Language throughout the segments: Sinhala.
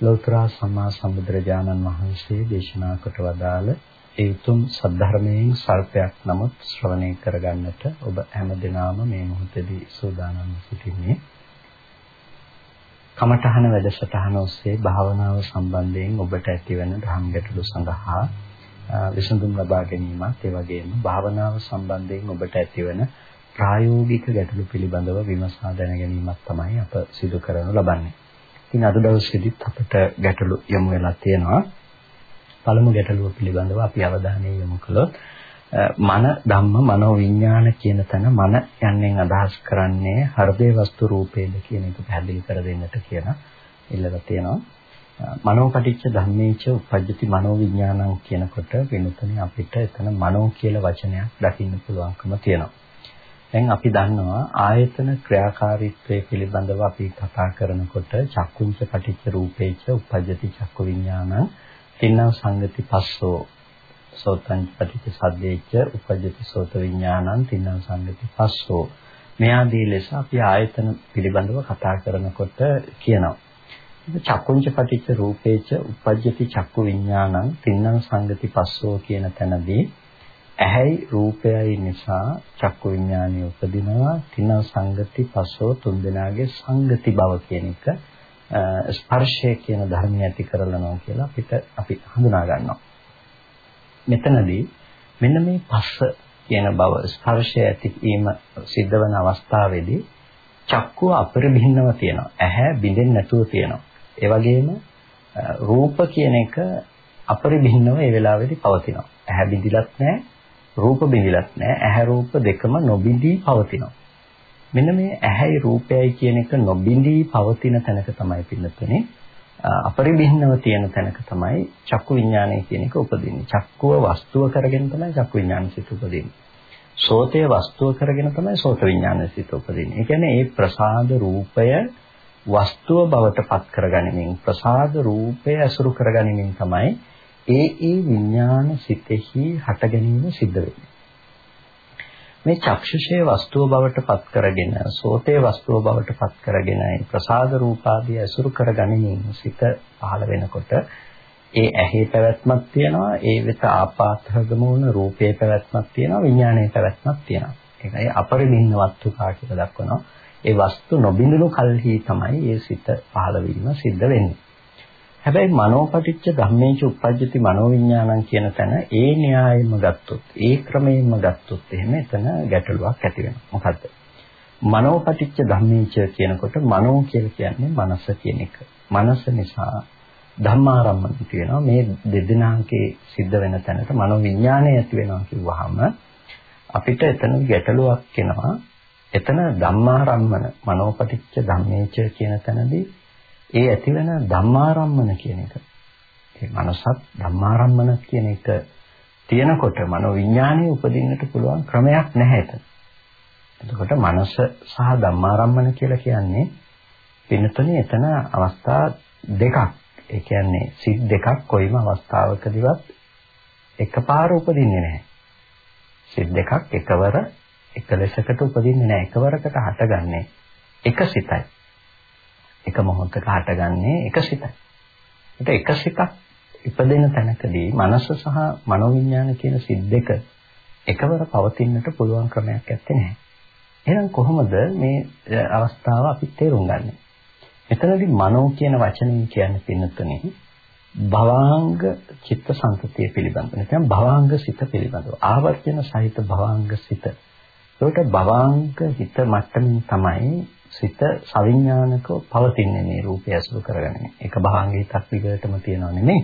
ලෞතර සම්මා සම්බුදුරජාණන් වහන්සේ දේශනා කොට වදාළ ඒ උතුම් සද්ධර්මයෙන් සල්පයක් නමුත් ශ්‍රවණය කරගන්නට ඔබ හැම දිනාම මේ මොහොතේදී සූදානම් සිටින්නේ. කමඨහන වැඩසටහන ඔස්සේ භාවනාව සම්බන්ධයෙන් ඔබට ඇතිවන ධම් ගැටලු සඳහා විසඳුම් ලබා ගැනීමත් ඒ වගේම භාවනාව සම්බන්ධයෙන් ඔබට ඇතිවන ප්‍රායෝගික ගැටලු පිළිබඳව විමසා දැන ගැනීමක් තමයි අප සිදු කරනු ලබන්නේ. ඉතින් අද දවසේදීත් අපිට ගැටලු යොමු වෙලා තියෙනවා. පළමු ගැටලුව පිළිබඳව අපි අවධානය යොමු කළොත් මන ධම්ම මනෝ විඥාන කියන තැන මන යන්නෙන් අදහස් කරන්නේ හෘදේ වස්තු රූපේද කියන එක පැහැදිලි කර දෙන්නට කියන ඉල්ලලා තියෙනවා. මනෝපටිච්ච ධම්මේච උපජ්ජති මනෝ විඥානං කියනකොට වෙනතුනේ අපිට එතන මනෝ කියලා වචනයක් දකින්න පුළුවන්කම තියෙනවා. දැන් අපි දන්නවා ආයතන ක්‍රියාකාරීත්වය පිළිබඳව අපි කතා කරනකොට චක්කුංච පටිච්ච රූපේච උපජ්ජති චක්කු විඥානං තින්න සංගති පස්සෝ සෝතං පටිච්ච සද්දේච උපජ්ජති සෝත විඥානං තින්න සංගති පස්සෝ. මේ ආදී ලෙස අපි ආයතන පිළිබඳව කතා කරනකොට කියනවා. චක්කුංච පටිච්ච රූපේච උපජ්ජති චක්කු විඥානං තින්න සංගති පස්සෝ කියන තැනදී ඇහැයි රූපයයි නිසා චක්කු විඥානය උපදිනවා තින සංගති පසෝ තුන්දෙනාගේ සංගති බව කියන එක ස්පර්ශය කියන ධර්මය ඇති කරලනවා කියලා අපිට අපි හඳුනා ගන්නවා. මෙතනදී මෙන්න මේ පස්ස කියන බව ස්පර්ශය ඇති වීම සිද්ධ වන අවස්ථාවේදී චක්කුව අපරිභින්නව තියෙනවා. ඇහැ බිඳෙන්නේ නැතුව තියෙනවා. ඒ වගේම රූප කියන එක අපරිභින්නව ඒ වෙලාවේදී පවතිනවා. ඇහැ බිඳිලත් නැහැ රූප බිඳිලත් නැහැ. ඇහැ රූප දෙකම නොබිඳී පවතිනවා. මෙන්න මේ ඇහැයි රූපයයි කියන එක නොබිඳී පවතින තැනක තමයි පින්නතුනේ අපරිභින්නව තියෙන තැනක තමයි චක්කු විඥානය කියන එක උපදින්නේ. චක්කුව වස්තුව කරගෙන තමයි චක්කු විඥාන සිත උපදින්නේ. සෝතය වස්තුව කරගෙන තමයි සෝත විඥාන සිත උපදින්නේ. ඒ කියන්නේ මේ ප්‍රසාද රූපය වස්තුව බවට පත් කරගනිමින් ප්‍රසාද රූපය අසුරු කරගනිමින් තමයි ඒ ඒ විඥාන සිතෙහි හට ගැනීම සිද්ධ වෙන්නේ. මේ චක්ෂුෂයේ වස්තුව බවට පත් කරගෙන සෝතේ වස්තුව බවට පත් කරගෙන ප්‍රසාද රූපාදී අසුරු කරගනිමින් සිත පහළ වෙනකොට ඒ ඇහි පැවැත්මක් තියෙනවා ඒ වෙත ආපාතහගම වුණ රූපේ පැවැත්මක් තියෙනවා විඥානයේ පැවැත්මක් තියෙනවා. ඒකයි අපරිමින්න වස්තුකා කියලා දක්වනවා. ඒ වස්තු නොබිඳුණු කල්හි තමයි ඒ සිත පහළ වීම සිද්ධ වෙන්නේ. හැබැයි මනෝපටිච්ච ධම්මේච උප්පජ්ජති මනෝවිඤ්ඤාණං කියන තැන ඒ න්‍යායෙම ගත්තොත් ඒ ක්‍රමයෙන්ම ගත්තොත් එහෙම එතන ගැටලුවක් ඇති වෙනවා. මොකද්ද? මනෝපටිච්ච ධම්මේච කියනකොට මනෝ කියලා කියන්නේ මනස කියන එක. මනස නිසා ධම්මාරම්මන කියනවා මේ දෙදෙනාගේ සිද්ධ වෙන තැනට මනෝවිඤ්ඤාණය ඇති වෙනවා කිව්වහම අපිට එතන ගැටලුවක් එනවා. එතන ධම්මාරම්මන මනෝපටිච්ච ධම්මේච කියන තැනදී ඒ ඇතිවන ධම්මාරම්මන කියන එක. ඒ මනසත් ධම්මාරම්මන කියන එක තියෙනකොට මනෝ විඥානයේ උපදින්නට පුළුවන් ක්‍රමයක් නැහැ එතන. එතකොට මනස සහ ධම්මාරම්මන කියලා කියන්නේ වෙනතනේ එතන අවස්ථා දෙකක්. ඒ කියන්නේ සිත් දෙකක් කොයිම අවස්ථාවකදීවත් එකපාර උපදින්නේ නැහැ. සිත් දෙකක් එකවර එක ලෙසකට උපදින්නේ නැහැ. එකවරකට හටගන්නේ එක සිතයි. එක මොහොතක හටගන්නේ එක සිතයි. ඒත් එක සිතක් ඉපදෙන තැනකදී මනස සහ මනෝවිඤ්ඤාණ කියන සිත් දෙක එකවර පවතින්නට පුළුවන් ක්‍රමයක් නැත්තේ නෑ. එහෙනම් කොහොමද මේ අවස්ථාව අපි තේරුම් ගන්නෙ? එතනදී මනෝ කියන වචنين කියන්නේ පින්නතුනේ භවාංග චිත්ත සංතතිය පිළිබඳව. නැත්නම් භවාංග සිත පිළිබඳව. ආවර්ජන සහිත භවාංග සිත. ඒකට භවාංග හිත මට්ටමින් තමයි සිත සවිඥානිකව පවතින්නේ මේ රූපය අසුර කරගෙන. ඒක භාංග හිතක් විදිහටම තියෙනව නෙමෙයි.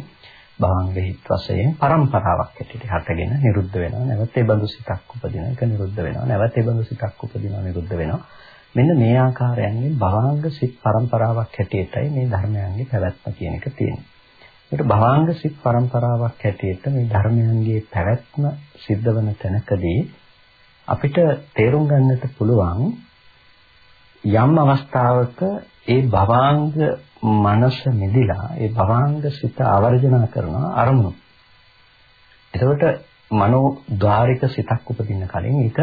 භාංග හිත වශයෙන් පරම්පරාවක් ඇටියට හටගෙන නිරුද්ධ වෙනවා. නැවත ඒ බඳු සිතක් උපදින එක නිරුද්ධ වෙනවා. නැවත ඒ බඳු සිතක් උපදිනවා නිරුද්ධ වෙනවා. මෙන්න මේ ආකාරයෙන් භාංග සිත් පරම්පරාවක් හැටියටයි මේ ධර්මයන්ගේ පැවැත්ම කියන එක තියෙන්නේ. ඒකට භවාංග සිත් પરම්පරාවක් හැටියට මේ ධර්මයන්ගේ පැවැත්ම සිද්ධ වන තැනකදී අපිට තේරුම් ගන්නට පුළුවන් යම් අවස්ථාවක ඒ භවාංග මනස නිදිලා ඒ භවාංග සිත ආවර්ජනා කරන අරමුණු. එතකොට මනෝ ద్వාරික සිතක් උපදින්න කලින් ඒක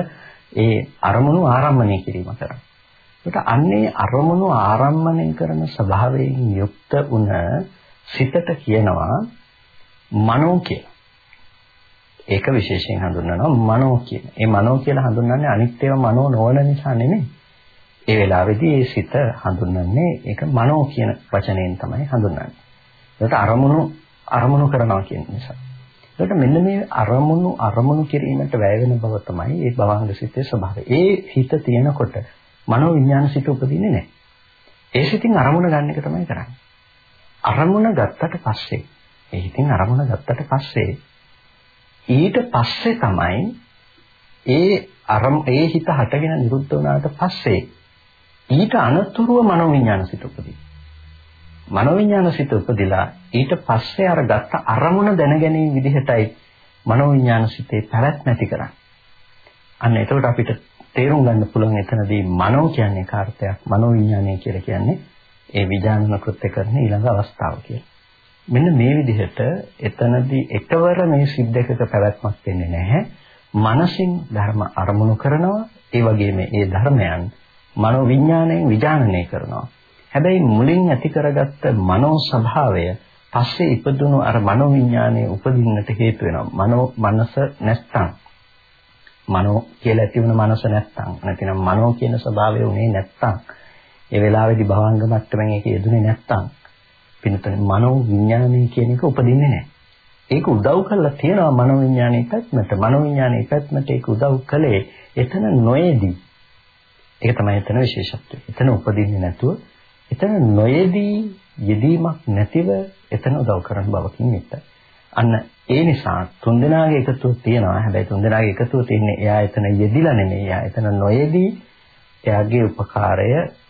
ඒ අරමුණු ආරම්භණය කිරීම කරනවා. ඒකට අන්නේ අරමුණු ආරම්භණය කරන ස්වභාවයෙන් යුක්ත වුණ සිතට කියනවා මනෝ කියලා. ඒක විශේෂයෙන් හඳුන්වනවා මනෝ කියන. ඒ මනෝ කියලා හඳුන්වන්නේ අනිත් ඒවා මනෝ නොවන නිසා නෙමෙයි. ඒ වෙලාවේදී ඒ සිත හඳුන්වන්නේ ඒක මනෝ කියන වචනයෙන් තමයි හඳුන්වන්නේ. ඒකට අරමුණු අරමුණු කරනවා කියන නිසා. ඒකට මෙන්න මේ අරමුණු අරමුණු කිරීමට වැය වෙන බව තමයි ඒ භවංග සිතේ ස්වභාවය. ඒ හිත තියෙනකොට මනෝ විඥාන සිත උපදින්නේ නැහැ. ඒ සිතින් අරමුණ ගන්න එක තමයි කරන්නේ. අරමුණ ගත්තට පස්සේ ඒ හිතින් අරමුණ ගත්තට පස්සේ ඊට පස්සේ තමයි ඒ අරම ඒ හිත හටගෙන නිරුද්ධ වුණාට පස්සේ ඊට අනතුරුව මනෝවිඤ්ඤාණ සිත උපදී. මනෝවිඤ්ඤාණ සිත උපදිලා ඊට පස්සේ අර ගත්ත අරමුණ දැනගැනීම විදිහටයි මනෝවිඤ්ඤාණ සිතේ පැවැත්ම ඇති කරන්නේ. අන්න එතකොට අපිට තේරුම් ගන්න පුළුවන් එතනදී මනෝ කියන්නේ කාර්යයක් මනෝවිඤ්ඤාණය කියලා කියන්නේ ඒ විඥාන කෘත්‍ය කරන ඊළඟ අවස්ථාව කියලා. මෙන්න මේ විදිහට එතනදී එකවර මේ සිද්දකක පැවැත්මක් වෙන්නේ නැහැ. මනසින් ධර්ම අරමුණු කරනවා ඒ වගේම ඒ ධර්මයන් මනෝ විඥාණයෙන් විඥානනය කරනවා. හැබැයි මුලින් ඇති කරගත්ත මනෝ ස්වභාවය පස්සේ ඉපදුණු අර මනෝ විඥානයේ උපදින්නට හේතු වෙනවා. මනෝ මනස නැත්තම් මනෝ කියලා ඇති වුණ මනස නැත්තම් නැතිනම් මනෝ කියන ස්වභාවය උනේ නැත්තම් ඒ වෙලාවේදී භවංග මට්ටමින් ඒක යෙදුනේ නැත්තම් පින්නතන මනෝ විඥානය කියන එක උපදින්නේ නැහැ. ඒක උදව් කරලා තියෙනවා මනෝ විඥානයේ පැත්මට. මනෝ විඥානයේ පැත්මට ඒක උදව් කළේ එතන නොයේදී. ඒක තමයි එතන විශේෂත්වය. එතන උපදින්නේ නැතුව එතන නොයේදී යෙදීමක් නැතිව එතන උදව් කරන බවකින් යුක්තයි. අන්න ඒ නිසා තුන්දෙනාගේ එකතුව තියෙනවා. හැබැයි තුන්දෙනාගේ එකතුව තියෙන්නේ එයා එතන යෙදිලා නෙමෙයි. එයා එතන නොයේදී එයාගේ උපකාරය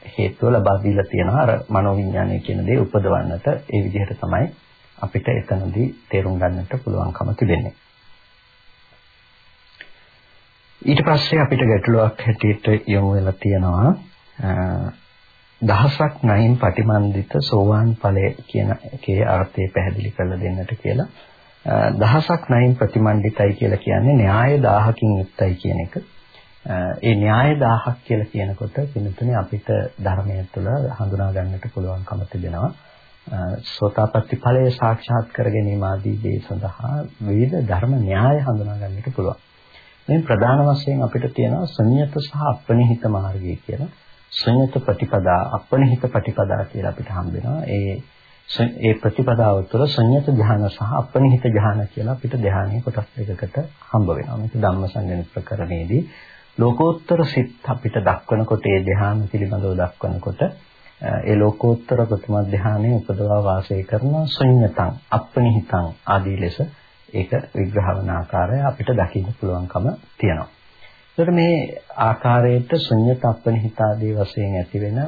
හේතුව ලබා දීලා තියෙනවා අර මනෝවිඤ්ඤාණය කියන දේ උපදවන්නට ඒ විදිහට තමයි අපිට එතනදී තේරුම් ගන්නට පුළුවන්කම තිබෙන්නේ. ඊට පස්සේ අපිට ගැටලුවක් හැටියට යොමු වෙලා තියෙනවා දහසක් නයින් පටිමන්දිත සෝවාන් ඵලය කියන එකේ අර්ථය පැහැදිලි කරලා දෙන්නට කියලා. දහසක් නයින් ප්‍රතිමන්දිතයි කියලා කියන්නේ න්‍යාය 1000කින් යුක්තයි කියන එක. ඒ න්‍යාය 1000ක් කියලා කියනකොට පින්තුනේ අපිට ධර්මයේ තුල හඳුනා ගන්නට පුළුවන්කම තිබෙනවා. සෝතාපට්ටි ඵලය සාක්ෂාත් කර ගැනීම ආදී දේ සඳහා විවිධ ධර්ම න්‍යාය හඳුනා ගන්නට පුළුවන්. මේ ප්‍රධාන වශයෙන් අපිට තියෙනවා සංයත සහ අපනිහිත මාර්ගය කියලා. සංයත ප්‍රතිපදා අපනිහිත ප්‍රතිපදා කියලා අපිට හම්බ වෙනවා. ඒ ඒ ප්‍රතිපදාව තුළ සංයත ධ්‍යාන සහ අපනිහිත ධ්‍යාන කියලා අපිට ධ්‍යානයේ කොටස් දෙකකට හම්බ වෙනවා. මේක ධම්මසංගණි ප්‍රකරණයේදී ලෝකෝත්තර සිත් අපිට දක්වනකොට ඒ ධ්‍යාන පිළිබඳව දක්වනකොට ඒ ලෝකෝත්තර ප්‍රථම ධ්‍යානයේ උපදවා වාසය කරන ශුන්්‍යතං අපනිහිතං ආදී ලෙස ඒක විග්‍රහ වන ආකාරය අපිට දකින්න පුළුවන්කම තියෙනවා. ඒකට මේ ආකාරයට ශුන්්‍යත අපනිහිත ආදී වශයෙන් ඇති වෙන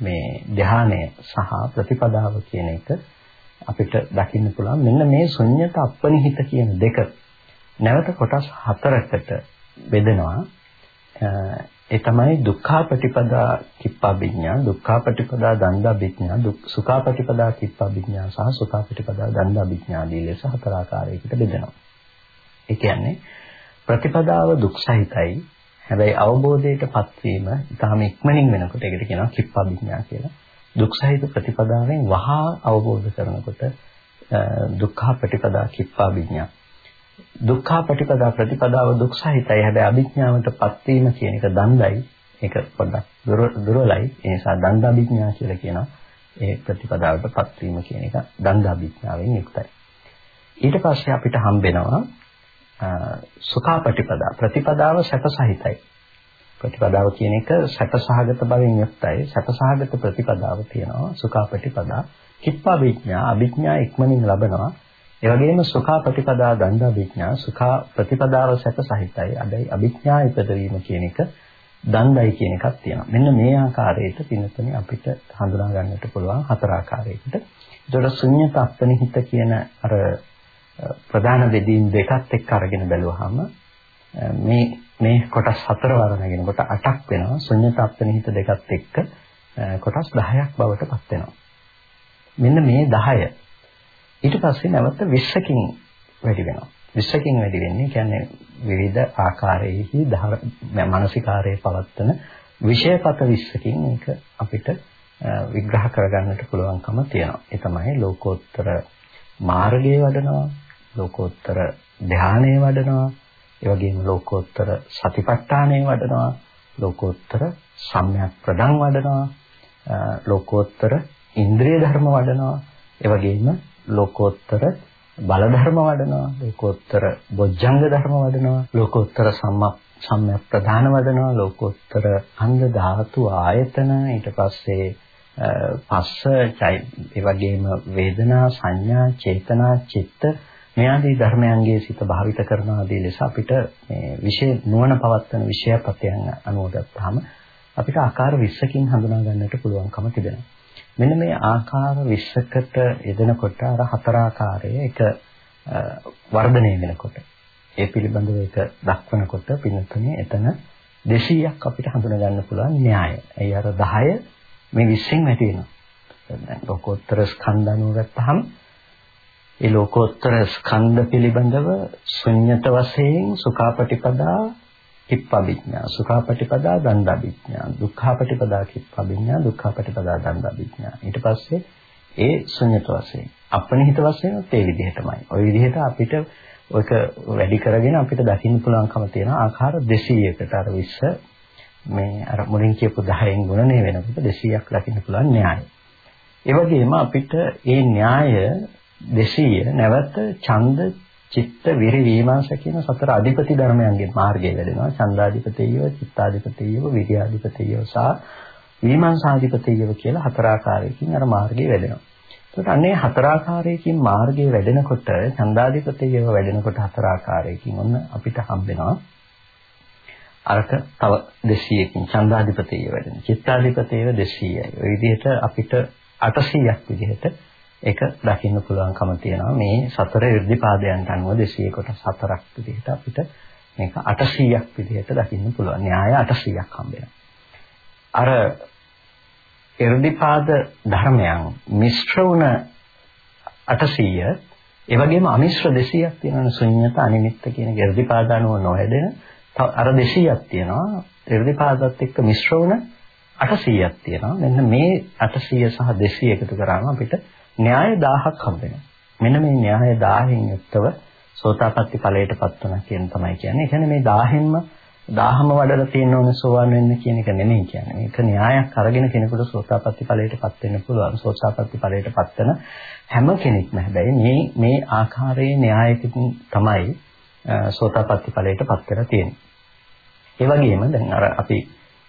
මේ ධ්‍යානය සහ ප්‍රතිපදාව කියන එක අපිට දකින්න පුළුවන්. මෙන්න මේ ශුන්්‍යත අපනිහිත කියන දෙක නැවත කොටස් හතරකට බෙදෙනවා. ඒ තමයි දුක්ඛාපටිපදා කිප්පාභිඥා දුක්ඛාපටිපදා දණ්ඩාභිඥා සුඛාපටිපදා කිප්පාභිඥා සහ සුඛාපටිපදා දණ්ඩාභිඥා ආදී ලෙස හතර ආකාරයකට බෙදෙනවා. ඒ කියන්නේ ප්‍රතිපදාව දුක්සහිතයි හැබැයි අවබෝධයටපත් වීම ඊටාම ඉක්මනින් වෙනකොට ඒකට කියනවා කිප්පාභිඥා කියලා. දුක්සහිත ප්‍රතිපදාවෙන් වහා අවබෝධ කරනකොට දුක්ඛාපටිපදා කිප්පාභිඥා දුක්ඛ ප්‍රතිපදා ප්‍රතිපදාව දුක් සහිතයි. හැබැයි අභිඥාවටපත් වීම කියන එක දණ්ඩයි. ඒක පොඩ්ඩක් දුර්වලයි. ඒ නිසා දණ්ඩ අභිඥා කියලා කියනවා. ඒ ප්‍රතිපදාවටපත් වීම කියන එක දණ්ඩ අභිඥාවෙන් යුක්තයි. ඊට පස්සේ අපිට හම්බෙනවා සුඛාපටිපදා ප්‍රතිපදාව සැපසහිතයි. ප්‍රතිපදාව කියන එක සැපසහගත බවින් යුක්තයි. සැපසහගත ප්‍රතිපදාව තියෙනවා සුඛාපටිපදා. කිප්පා විඥා අභිඥා ඉක්මනින් ලබනවා. ඒ වගේම සුඛා ප්‍රතිපදා දණ්ඩා විඥා සුඛා ප්‍රතිපදාව සැප සහිතයි. අදයි අභිඥා ඉපදවීම කියන එක දණ්ඩයි කියන එකක් තියෙනවා. මෙන්න මේ ආකාරයට පින්නතනේ අපිට හඳුනා ගන්නට පුළුවන් හතර ආකාරයකට. ඒතකොට ශුන්්‍යත අපනිහිත කියන අර ප්‍රධාන බෙදීම් දෙකත් එක්ක අරගෙන බැලුවාම මේ මේ කොටස් හතර වරණගෙනකොට 8ක් වෙනවා ශුන්්‍යත අපනිහිත දෙකත් එක්ක කොටස් 10ක් බවට පත් වෙනවා. මෙන්න මේ 10 ඊට පස්සේ නැවත 20කින් වැඩි වෙනවා. 20කින් වැඩි වෙන්නේ කියන්නේ විවිධ ආකාරයේහි මානසිකාරයේ පවත්තන විෂයපත 20කින් මේක අපිට විග්‍රහ කරගන්නට පුළුවන්කම තියෙනවා. ඒ තමයි ලෝකෝත්තර මාර්ගයේ වඩනවා, ලෝකෝත්තර ධානයේ වඩනවා, ඒ වගේම ලෝකෝත්තර සතිපට්ඨානයේ වඩනවා, ලෝකෝත්තර සම්‍යක් ප්‍රදන් වඩනවා, ලෝකෝත්තර ඉන්ද්‍රිය ධර්ම වඩනවා, ඒ වගේම ලෝකෝත්තර බල ධර්ම වඩනවා, ලෝකෝත්තර බොජ්ජංග ධර්ම වඩනවා, ලෝකෝත්තර සම්මා සම්‍යක් ප්‍රධාන වඩනවා, ලෝකෝත්තර අංග ධාතු ආයතන ඊට පස්සේ පස්ස ඒ වගේම වේදනා සංඥා චේතනා චිත්ත මේ ආදී ධර්මයන්ගේ සිත භාවිත කරන ආදී ලෙස අපිට මේ විශේෂ නුවණ පවත්වන විෂයපතයන් අනුව ගත්තාම අපිට ආකාර 20කින් හඳුනා ගන්නට පුළුවන්කම තිබෙනවා. මෙන්න මේ ආකාර 20කට යෙදෙනකොට අර හතර ආකාරයේ එක වර්ධනය වෙනකොට ඒ පිළිබඳව එක දක්වනකොට පින්නතුනේ එතන 200ක් අපිට හඳුනා ගන්න පුළුවන් න්‍යාය. ඒ අර 10 මේ 20න් වැටි වෙනවා. දැන් ලෝකෝත්තර ස්කන්ධ අනුව ගත්තාම ඒ ලෝකෝත්තර ස්කන්ධ පිළිබඳව ශුන්්‍යත වශයෙන් සුඛාපටිපදා කිප්පවිඥා සුඛාපටිපදා දණ්ඩවිඥා දුක්ඛාපටිපදා කිප්පවිඥා දුක්ඛාපටිපදා දණ්ඩවිඥා ඊට පස්සේ ඒ ශුන්්‍යත වශයෙන් අපනිහිත වශයෙන් ඒ විදිහටමයි. ওই විදිහට අපිට ඔයක වැඩි කරගෙන අපිට දකින්න පුළුවන්කම තියෙන ආකාර 200කට අර 20 මේ අර මුලින් කියපු 10න් ගුණණය වෙනකොට 200ක් ලකින්න පුළුවන් න්‍යාය. ඒ වගේම අපිට මේ න්‍යාය 200 නැවත ඡන්ද චිත්ත විරි විමාංශ කියන සතර අධිපති ධර්මයන්ගේ මාර්ගය වැඩෙනවා. ඡන්දාධිපතියව, චිත්තාධිපතියව, විරියාධිපතියව සහ විමාංශාධිපතියව කියලා හතර ආකාරයකින් අර මාර්ගය වැඩෙනවා. ඒකට අන්නේ හතර ආකාරයකින් මාර්ගය වැඩෙනකොට ඡන්දාධිපතියව වැඩෙනකොට හතර ආකාරයකින් ඔන්න අපිට හම්බෙනවා අරක තව 200කින් ඡන්දාධිපතිය වැඩෙන. චිත්තාධිපතියව 200යි. ওই විදිහට අපිට 800ක් විදිහට ඒක දකින්න පුළුවන්කම තියෙනවා. මේ සතර irdipaadයන්ට අනුව 200 කොටස් හතරක් විදිහට අපිට මේක 800ක් විදිහට දකින්න පුළුවන්. න්‍යාය 800ක් හම්බ අර irdipaad ධර්මයන් මිශ්‍ර වුණ 800 ඒ වගේම අමිශ්‍ර 200ක් තියෙනවනේ ශුන්්‍යත අනිමිත්ත කියන irdipaad අනුව නොහැදෙන අර 200ක් තියෙනවා ත්‍රිවිධපාදත් එක්ක මිශ්‍ර වුණ 800ක් තියෙනවා මෙන්න මේ 800 සහ 200 එකතු කරාම අපිට න්‍යාය 1000ක් හම්බ වෙනවා. මෙන්න මේ න්‍යාය 1000න් යුක්තව සෝතාපට්ටි ඵලයටපත් වෙනවා කියන තමයි කියන්නේ. ඒ කියන්නේ මේ 1000න්ම 1000ම වඩලා තියෙන ඕන සෝවාන් වෙන්න කියන එක නෙමෙයි කියන්නේ. මේක න්‍යායක් අරගෙන කෙනෙකුට සෝතාපට්ටි ඵලයටපත් වෙන්න පුළුවන්. සෝතාපට්ටි ඵලයටපත් වෙන හැම කෙනෙක්ම. හැබැයි මේ මේ ආකාරයේ න්‍යායකින් තමයි සෝතාපට්ටි ඵලයටපත් වෙලා තියෙන්නේ. ඒ වගේම දැන් අර අපි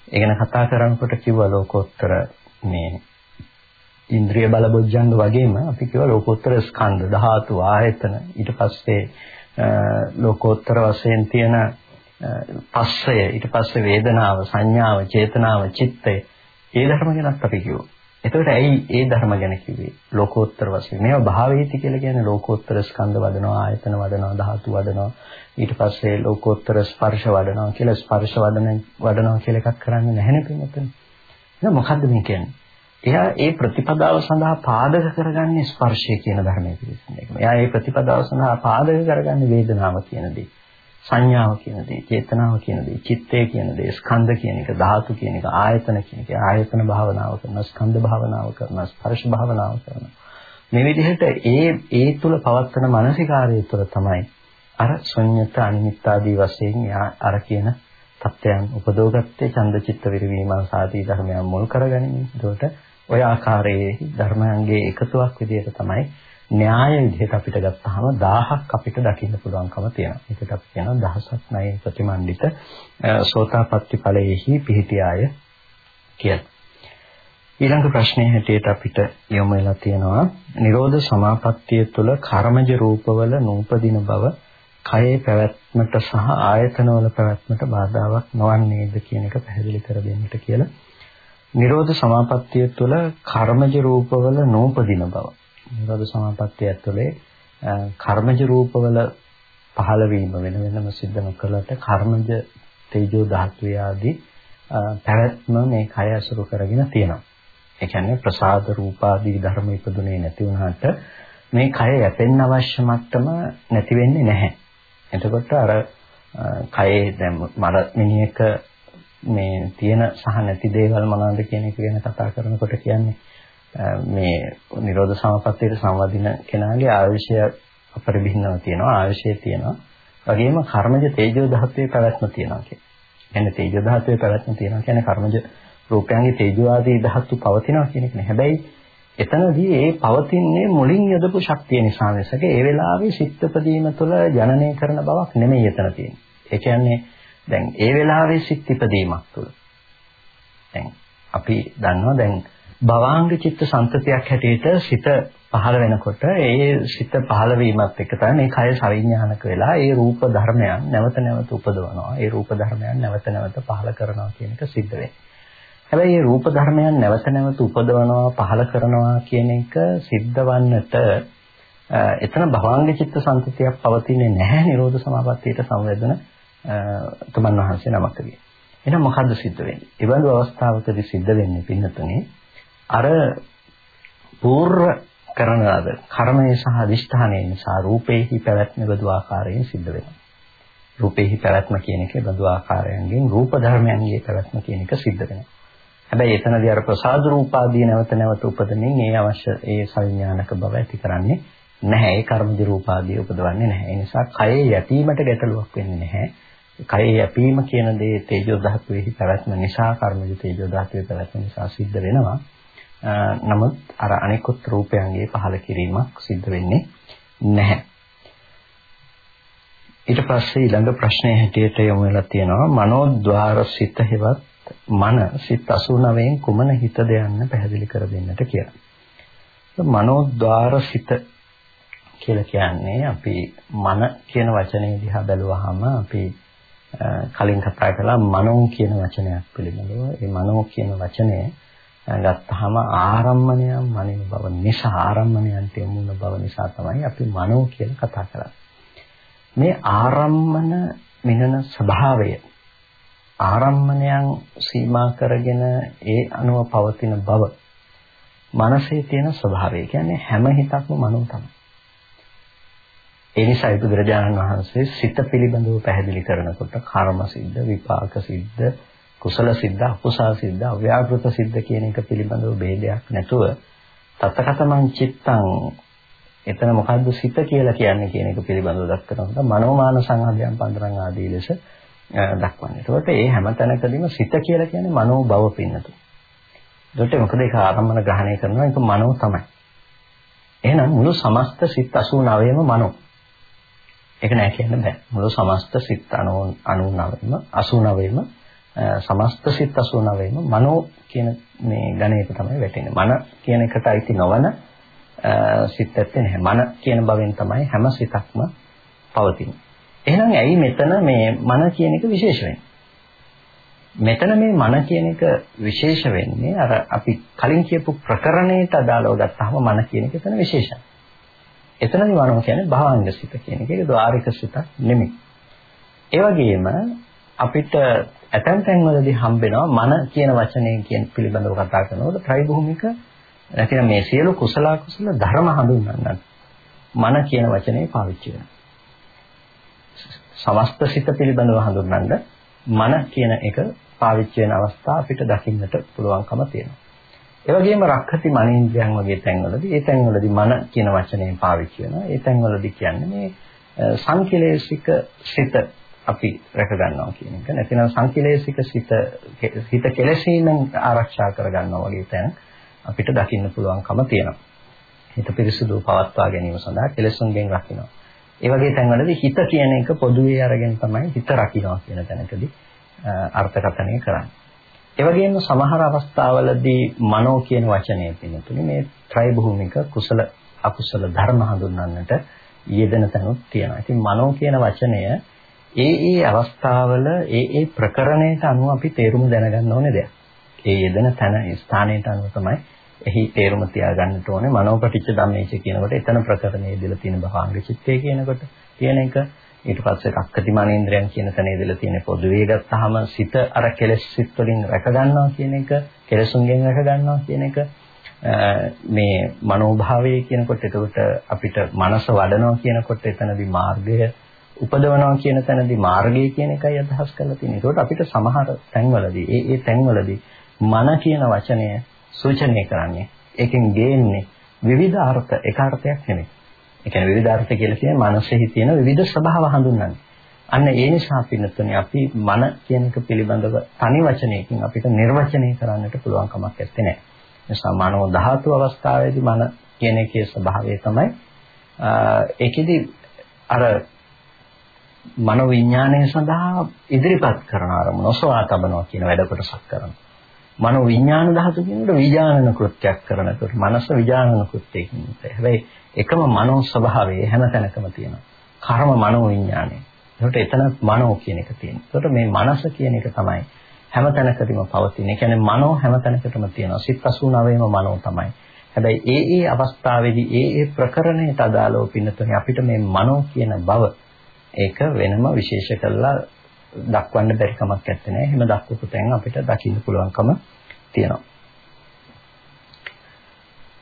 ඒ ගැන කතා කරනකොට කිව්ව ලෝකෝත්තර මේ ඉන්ද්‍රිය බල බොජ්ජංග වගේම අපි කිව්ව ලෝකෝත්තර ස්කන්ධ ධාතු ආයතන ඊට පස්සේ ලෝකෝත්තර වශයෙන් තියෙන පස්සය ඊට පස්සේ වේදනාව සංඥාව චේතනාව චිත්තය ඒ ධර්ම ගැනත් අපි කිව්වා. එතකොට ඇයි ඒ ධර්ම ගැන කිව්වේ? ලෝකෝත්තර වශයෙන්. මේවා භාවේති කියලා කියන්නේ ලෝකෝත්තර ස්කන්ධ වදනවා, ආයතන වදනවා, ධාතු වදනවා. ඊට පස්සේ ලෝකෝත්තර ස්පර්ශ වදනවා කියලා ස්පර්ශ වදන වදනවා කියලා එකක් කරන්නේ නැහැ නේද මෙතන. එහෙනම් මොකද්ද මේ කියන්නේ? එයා ඒ ප්‍රතිපදාව සඳහා පාදක කරගන්නේ ස්පර්ශය කියන ධර්මයේ පිළිසින එක. එයා ඒ ප්‍රතිපදාව සඳහා පාදක කරගන්නේ වේදනාව කියන දේ. සංඥාව කියන දේ, චේතනාව කියන දේ, චිත්තය කියන දේ, ස්කන්ධ කියන එක, ධාතු කියන එක, ආයතන කියන එක, ආයතන භාවනාව කරන, ස්කන්ධ භාවනාව කරන, ස්පර්ශ භාවනාව කරන. මේ විදිහට ඒ ඒ තුල පවත්වන මානසිකාරය තුළ තමයි අර ශුන්්‍යත අනිමිත්තාදී වශයෙන් අර කියන තත්ත්වයන් උපදෝගත්තේ ඡන්දචිත්ත විරිවීමන් සාදී ධර්මයන් මුල් කරගනිමින්. ඒකට ඔය ආකාරයේ ධර්මයන්ගේ එකතුවක් විදිහට තමයි න්‍යාය විදිහට අපිට ගත්තාම 1000ක් අපිට දකින්න පුළුවන්කම තියෙනවා. ඒකට අපි කියනවා දහසක් ණය ප්‍රතිමන්විත සෝතාපට්ටි ඵලයේහි පිහිටියාය කියලා. ඊළඟ ප්‍රශ්නයේ හැටියට අපිට යොමු වෙලා තියෙනවා නිරෝධ සමාපත්තිය තුළ කර්මජ රූපවල නූපදින බව කයේ පැවැත්මට සහ ආයතනවල පැවැත්මට බාධාවක් නොවන්නේද කියන එක පැහැදිලි කර දෙන්නට කියලා. නිරෝධ සමාපත්තිය තුළ කර්මජ රූපවල නූපදින බව නිරෝධ සමාපත්තිය ඇතුලේ කර්මජ රූපවල පහළ වීම වෙන වෙනම සිද්ධ නොකලට කර්මජ තේජෝ ධාතු ආදී පැවැත්ම මේ කය අසුරු කරගෙන තියෙනවා. ඒ කියන්නේ ප්‍රසාද රූපාදී ධර්ම ඉපදුනේ නැති වුණාට මේ කය යැපෙන්න අවශ්‍ය මට්ටම නැති වෙන්නේ නැහැ. එතකොට අර කයේ දැන් මර මිනිහක මේ තියෙන සහ නැති දේවල් මොනවද කියන එක ගැන කතා කරනකොට කියන්නේ මේ නිරෝධ සමපත්තියට සම්වදින කෙනාගේ ආයුෂය අපරිභින්නව තියෙනවා ආයුෂය තියෙනවා වගේම කර්මජ තේජෝ ධාතුවේ පැවැත්ම තියෙනවා කියන්නේ. එන්නේ තේජෝ ධාතුවේ පැවැත්ම තියෙනවා කියන්නේ කර්මජ රූපයන්ගේ තේජෝ ආදී ධාතු පවතිනවා කියන එක නේ. හැබැයි එතනදී ඒ පවතින්නේ මුලින් යොදපු ශක්තිය නිසා මිසක ඒ වෙලාවේ සිත්පදීම තුළ ජනනය කරන බවක් නෙමෙයි එතන තියෙන්නේ. ඒ කියන්නේ දැන් ඒ වෙලාවේ සිත් ඉපදීමක් තුළ දැන් අපි දන්නවා දැන් භවාංග චිත්ත සංතතියක් හැටියට සිත පහළ වෙනකොට ඒ සිත පහළ වීමත් එක්ක තමයි මේ කය සවිඥානික වෙලා ඒ රූප ධර්මයන් නැවත නැවත උපදවනවා. ඒ රූප ධර්මයන් නැවත නැවත පහළ කරනවා කියන එක සිද්ධ වෙන්නේ. හැබැයි මේ රූප ධර්මයන් නැවත නැවත උපදවනවා පහළ කරනවා කියන එක සිද්ධ වන්නට එතන භවාංග චිත්ත සංතතියක් පවතින්නේ නැහැ නිරෝධ සමාපත්තියට සංවේදන තුමන් වහන්සේ නමකගේ. එහෙනම් මොකද්ද සිද්ධ වෙන්නේ? ඒ බඳු අවස්ථාවකදී සිද්ධ වෙන්නේ පින්නතුනේ අර పూర్ව කරන ලද කර්මය සහ අදිෂ්ඨානය නිසා රූපේහි පැවැත්ම බඳු ආකාරයෙන් සිද්ධ වෙනවා. රූපේහි පැවැත්ම කියන එක බඳු ආකාරයන්ගෙන් රූප ධර්මයන්ගේ පැවැත්ම කියන එක සිද්ධ වෙනවා. හැබැයි එතනදී අර ප්‍රසාද රූපාදී නැවත නැවත උපදමින් ඒ අවශ්‍ය ඒ සංඥානක බව ඇති කරන්නේ නැහැ. ඒ කර්මදි රූපාදී උපදවන්නේ නැහැ. ඒ නිසා කයේ යැපීමට ගැටලුවක් වෙන්නේ නැහැ. කයේ යැපීම කියන දේ තේජෝ ධාතුවේහි පැවැත්ම නිසා කර්මජ තේජෝ ධාතුවේ පැවැත්ම නිසා සිද්ධ වෙනවා. නමුත් අර අනිකුත් රූපයන්ගේ පහළ කිරීමක් සිද්ධ වෙන්නේ නැහැ. ඊට පස්සේ ඊළඟ ප්‍රශ්නය හැටියට යොමු වෙලා තියෙනවා මනෝද්වාර සිත හෙවත් මන සිත 89න් කුමන හිතද යන්න පැහැදිලි කර දෙන්නට කියලා. මනෝද්වාර සිත කියලා කියන්නේ අපි මන කියන වචනේ දිහා බැලුවාම අපි කලින් කතා කළා මනෝ කියන වචනයක් පිළිබඳව. ඒ මනෝ කියන වචනය ගත්තාම ආරම්මණයන් මනින බව නිසා ආරම්මණයන්ට යමුන බව නිසා තමයි අපි මනෝ කියලා කතා කරන්නේ. මේ ආරම්මන මිනන ස්වභාවය ආරම්මණයන් සීමා කරගෙන ඒ අනුව පවතින බව මනසේ තියෙන ස්වභාවය. කියන්නේ හැම හිතක්ම මනෝ තමයි. ඒ නිසා බුදුරජාණන් වහන්සේ සිත පිළිබඳව පැහැදිලි කරනකොට කර්ම සිද්ධ, විපාක සිද්ධ, කුසල සිද්ධ, අකුසල සිද්ධ, අව්‍යාකෘත සිද්ධ කියන එක පිළිබඳව ભેදයක් නැතුව තත්තකතමං චිත්තං එතන මොකද්ද සිත කියලා කියන්නේ කියන එක පිළිබඳව දක්වනකොට මනෝමාන සංහදයන් පන්දරන් ආදී ලෙස දක්වන්නේ. ඒකට ඒ හැම තැනකදීම සිත කියලා කියන්නේ මනෝ භව පින්නතු. ඒකට මොකද ඒක ආරම්භන ග්‍රහණය කරනවා ඒක මනෝ තමයි. එහෙනම් මුළු සමස්ත සිත් 89ම මනෝ. ඒක නෑ කියන්න බෑ. මුළු සමස්ත සිත් 99ම 89ම සමස්ත සිත් 89ම මනෝ කියන මේ ගණයට තමයි වැටෙන්නේ. මන කියන එකට අයිති නොවන සිත් ඇත්තේ නැහැ. මන කියන බවෙන් තමයි හැම සිතක්ම පවතින්නේ. එහෙනම් ඇයි මෙතන මේ මන කියන එක විශේෂ වෙන්නේ? මෙතන මේ මන කියන එක විශේෂ වෙන්නේ අර අපි කලින් කියපු ප්‍රකරණයට අදාළව ගත්තාම මන කියන එක එතන විශේෂයි. එතනදි මනෝ කියන්නේ භාවංග සිත කියන එක. ඒක ద్వාරික සිතක් නෙමෙයි. ඒ වගේම අපිට ඇතැම් තැන්වලදී හම්බෙනවා මන කියන වචනයෙන් කියන පිළිබඳව කතා කරනකොට ත්‍රිභූමික නැතිනම් මේ සියලු කුසල කුසල ධර්ම හඳුන්වන්නත් මන කියන වචනේ පාවිච්චි වෙනවා. සමස්ත සිත පිළිබඳව හඳුන්වන්න මන කියන එක පාවිච්චි වෙන අවස්ථා අපිට දකින්නට පුළුවන්කම තියෙනවා. ඒ වගේම රක්ඛති මනේන්ද්‍රයන් වගේ තැන්වලදී ඒ තැන්වලදී මන කියන වචනයෙන් පාවිච්චි වෙනවා. ඒ තැන්වලදී කියන්නේ මේ සංකලේශික සිත අපි රැක ගන්නවා කියන එක. නැතිනම් සංකලේශික සිත හිත කෙලෙසීමෙන් ආරක්ෂා කර ගන්නවා වගේ තැන අපිට දකින්න පුළුවන්කම තියෙනවා. හිත පිරිසුදු පවත්වා ගැනීම සඳහා කෙලෙසුන්ගෙන් රකින්නවා. ඒ වගේ තැන්වලදී හිත කියන එක පොදුවේ අරගෙන තමයි හිත රකින්නවා කියන තැනකදී අර්ථකථනය කරන්නේ. ඒ වගේම සමහර අවස්ථාවලදී මනෝ කියන වචනය පිළිතුරු මේ ත්‍රිභූමික කුසල අකුසල ධර්ම හඳුන්වන්නට යෙදෙන තැනුත් තියෙනවා. ඉතින් මනෝ කියන වචනය ඒ ඒ අවස්ථාවල ඒ ඒ ප්‍රකරණයට අනුව අපි තේරුම දැනගන්න ඕනේ දෙයක්. ඒ යෙදෙන තැන ස්ථානයට අනුව තමයි එහි තේරුම තියාගන්නට ඕනේ මනෝපටිච්ච ධම්මේච කියනකොට එතන ප්‍රකරණයේ දීලා තියෙන භවංග චිත්තය කියනකොට තියෙන එක ඊට පස්සේ රක්කති මනේන්ද්‍රයන් කියන තැන ඉදලා තියෙන පොදුවේ ගත්තාම සිත අර කෙලෙස් සිත් වලින් රැක ගන්නවා කියන එක කෙලෙසුන්ගෙන් රැක ගන්නවා කියන එක මේ මනෝභාවය කියනකොට එතකොට අපිට මනස වඩනවා කියනකොට එතනදී මාර්ගය උපදවනවා කියන තැනදී මාර්ගය කියන එකයි අදහස් කරලා තියෙන්නේ. ඒකට අපිට සමහර තැන්වලදී ඒ ඒ තැන්වලදී මන කියන වචනය සූචනය කරන්නේ ඒකෙන් ගේන්නේ විවිධ අර්ථ එක අර්ථයක් නෙමෙයි. ඒ කියන්නේ විවිධ අර්ථ කියලා කියන්නේ මනසෙහි තියෙන විවිධ ස්වභාව හඳුන්වන්නේ. අන්න ඒ නිසා පින්නතුනේ අපි මන කියන එක පිළිබඳව තනි වචනයකින් අපිට නිර්වචනය කරන්නට පුළුවන් කමක් නැත්තේ. නිසා මනෝ ධාතු අවස්ථාවේදී මන කියන එකේ ස්වභාවය තමයි ඒකෙදි අර මනෝ විඥානය සඳහා ඉදිරිපත් කරන අරමුණ ඔසවා තබනවා කියන වැඩ කොටසක් කරනවා. මනෝ විඥාන ධාතු කියනකොට විඥානන කෘත්‍යයක් කරනකොට මනස විඥානන කෘත්‍යයකින් හැබැයි එකම මනෝ ස්වභාවය හැම තැනකම තියෙනවා. කර්ම මනෝ විඥානය. ඒකට එතනත් මනෝ කියන එක තියෙනවා. ඒකට මේ මනස කියන එක තමයි හැම තැනකදීම පවතින. ඒ කියන්නේ මනෝ හැම තැනකටම තියෙනවා. සිත් 89ම මනෝ තමයි. හැබැයි ඒ ඒ අවස්ථාවේදී ඒ ඒ ප්‍රකරණයට අදාළව පින්නතුනේ අපිට මේ මනෝ කියන බව ඒක වෙනම විශේෂ කරලා දක්වන්න බැරි කමක් නැත්තේ. එහෙම දක්වපු තැන් අපිට දකින්න පුළුවන්කම තියෙනවා.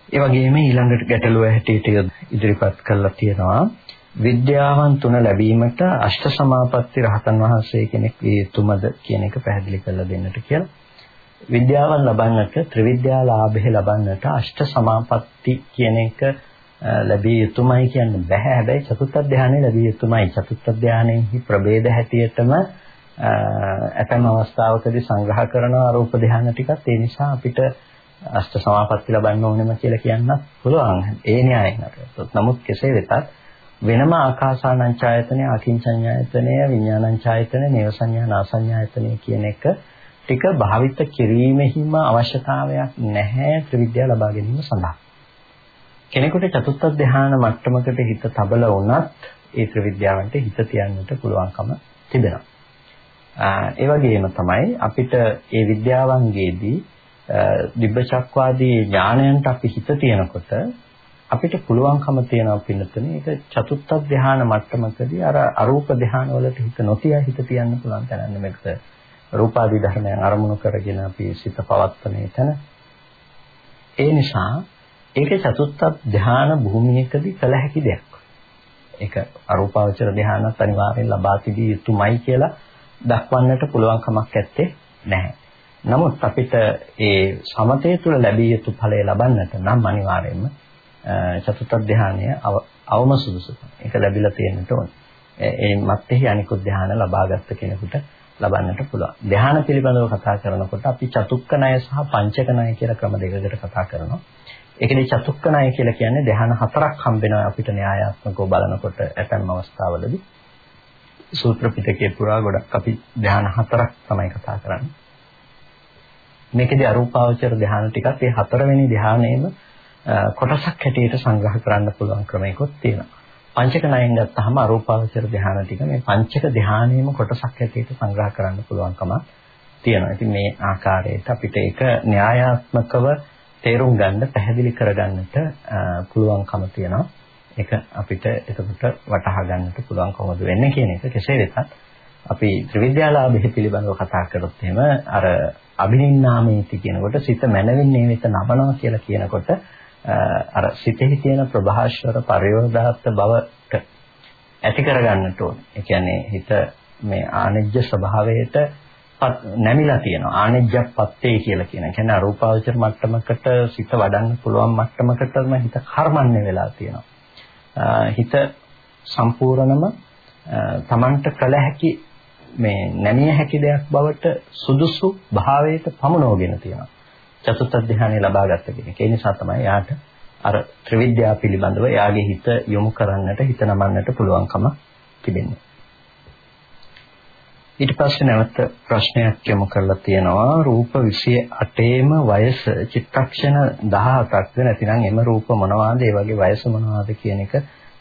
ඒ වගේම ඊළඟට ගැටලුව හැටියට ඉදිරිපත් කරලා තියෙනවා විද්‍යාවන් තුන ලැබීමට අෂ්ට සමාපatti රහතන් වහන්සේ කෙනෙක් විය යුතුමද කියන එක පැහැදිලි කරලා දෙන්නට කියලා. විද්‍යාවන් ලබන්නට ත්‍රිවිද්‍යා ලාභය ලබන්නට අෂ්ට සමාපatti කියන එක ලැබිය යුතුමයි කියන්න බෑ. හැබැයි චතුත්ථ ධානය ලැබිය යුතුමයි. චතුත්ථ ධානයෙහි ප්‍රභේද හැටියටම ඇතැම් අවස්ථාවකදී සංග්‍රහ කරන රූප ධානය ටිකත් ඒ නිසා අපිට අෂ්ට සමාපatti ලබන්න ඕනෙම කියලා කියන්නත් පුළුවන්. ඒ න්‍යායෙන් අරගෙන. නමුත් කෙසේ වෙතත් වෙනම ආකාසානංචායතනය, අකින්චඤ්ඤායතනය, විඥානංචායතනය, නේවසඤ්ඤා නාසඤ්ඤායතනය කියන එක ටික භාවිත කිරීමෙහිම අවශ්‍යතාවයක් නැහැ ත්‍රිවිද්‍යාව ලබා ගැනීම සඳහා. කෙනෙකුට චතුත්ථ ධානය මට්ටමකට හිත තබල වුණත් ඒ ත්‍රිවිද්‍යාවන්ට හිත තියන්නට පුළුවන්කම තිබෙනවා. ඒ වගේම තමයි අපිට ඒ විද්‍යාවන්ගේදී දිබ්බචක්වාදී ඥානයන්ට අපි හිත තියනකොට අපිට පුළුවන්කම තියෙනවා පින්නතුනේ ඒක චතුත්ථ ධානය මට්ටමකදී අර අරූප ධානය වලට හිත නොතිය හිත තියන්න පුළුවන් තැනන්නේ මේක රූපාදී ධර්මයන් අරමුණු කරගෙන අපි සිත පවත්වන එතන ඒ නිසා ඒක චතුත්ථ ධාන භූමියකදී කළ හැකි දෙයක්. ඒක අරූපාවචර ධානත් අනිවාර්යෙන් ලබා තිබිය යුතුමයි කියලා දක්වන්නට පුළුවන් කමක් නැත්තේ නැහැ. නමුත් අපිට ඒ සමතය තුළ ලැබිය යුතු ඵලය ලබන්නට නම් අනිවාර්යයෙන්ම චතුත්ථ ධානය අවම සුදුසුකම්. ඒක ලැබිලා තියෙන්නට ඕනේ. ඒ මත්ෙහි අනිකුත් ධාන ලබාගත් කෙනෙකුට ලබන්නට පුළුවන්. ධාන පිළිබඳව කතා කරනකොට අපි චතුක්ක ණය සහ පංචක ණය කියලා ක්‍රම දෙකකට කතා කරනවා. ඒකදී චතුක්ක ණය කියලා කියන්නේ ධ්‍යාන හතරක් හම්බෙනවා අපිට න්‍යායාත්මකව බලනකොට ඇතැම් අවස්ථාවලදී. සූත්‍ර පිටකේ පුරා ගොඩක් අපි ධ්‍යාන හතරක් තමයි කතා කරන්නේ. මේකදී අරූපාවචර ධ්‍යාන ටිකත් ඒ හතරවෙනි ධ්‍යානයේම කොටසක් හැටියට සංග්‍රහ කරන්න පුළුවන් ක්‍රමයකොත් තියෙනවා. පංචක ණයෙන් ගත්තාම අරූපාවචර ධ්‍යාන ටික මේ පංචක ධ්‍යානයේම කොටසක් හැටියට සංග්‍රහ කරන්න පුළුවන්කම තියෙනවා. ඉතින් මේ ආකාරයට අපිට ඒක න්‍යායාත්මකව තේරුම් ගන්න පැහැදිලි කරගන්නට පුළුවන්කම තියෙනවා. ඒක අපිට එතකොට වටහා ගන්නට පුළුවන් කොහොමද වෙන්නේ කියන එක කෙසේ වෙතත් අපි ත්‍රිවිද්‍යාලාභය පිළිබඳව කතා කරොත් එහෙම අර අභිනින්නාමේති කියනකොට සිත මනවින් නේවිත නබනවා කියලා කියනකොට අර සිතෙහි තියෙන ප්‍රභාෂවර පරිවර්ධාත් බවට ඇති කරගන්නට ඕනේ. ඒ කියන්නේ හිත මේ ආනෙජ්‍ය ස්වභාවයට නැමිලා තියෙනවා ආනෙජ්ජප්පත්තේ කියලා කියන. කියන්නේ අරූපාවචර මට්ටමකට සිත වඩන්න පුළුවන් මට්ටමකටම හිත කර්මන්නේ වෙලා තියෙනවා. හිත සම්පූර්ණම තමන්ට කළ හැකි මේ නැමිය හැකි දෙයක් බවට සුදුසු භාවයට පමුණවගෙන තියෙනවා. චතුත්ථ ධානය ලබාගත්ත කෙනෙක්. ඒ නිසා තමයි යාට අර ත්‍රිවිද්‍යාව පිළිබඳව එයාගේ හිත යොමු කරන්නට හිත නමන්නට පුළුවන්කම තිබෙන්නේ. ඊට පස්සේ නැවත ප්‍රශ්නයක් යොමු කරලා තියෙනවා රූප 28ේම වයස චිත්තක්ෂණ 17ක්ද නැතිනම් එම රූප මොනවාද ඒ වගේ වයස මොනවාද කියන එක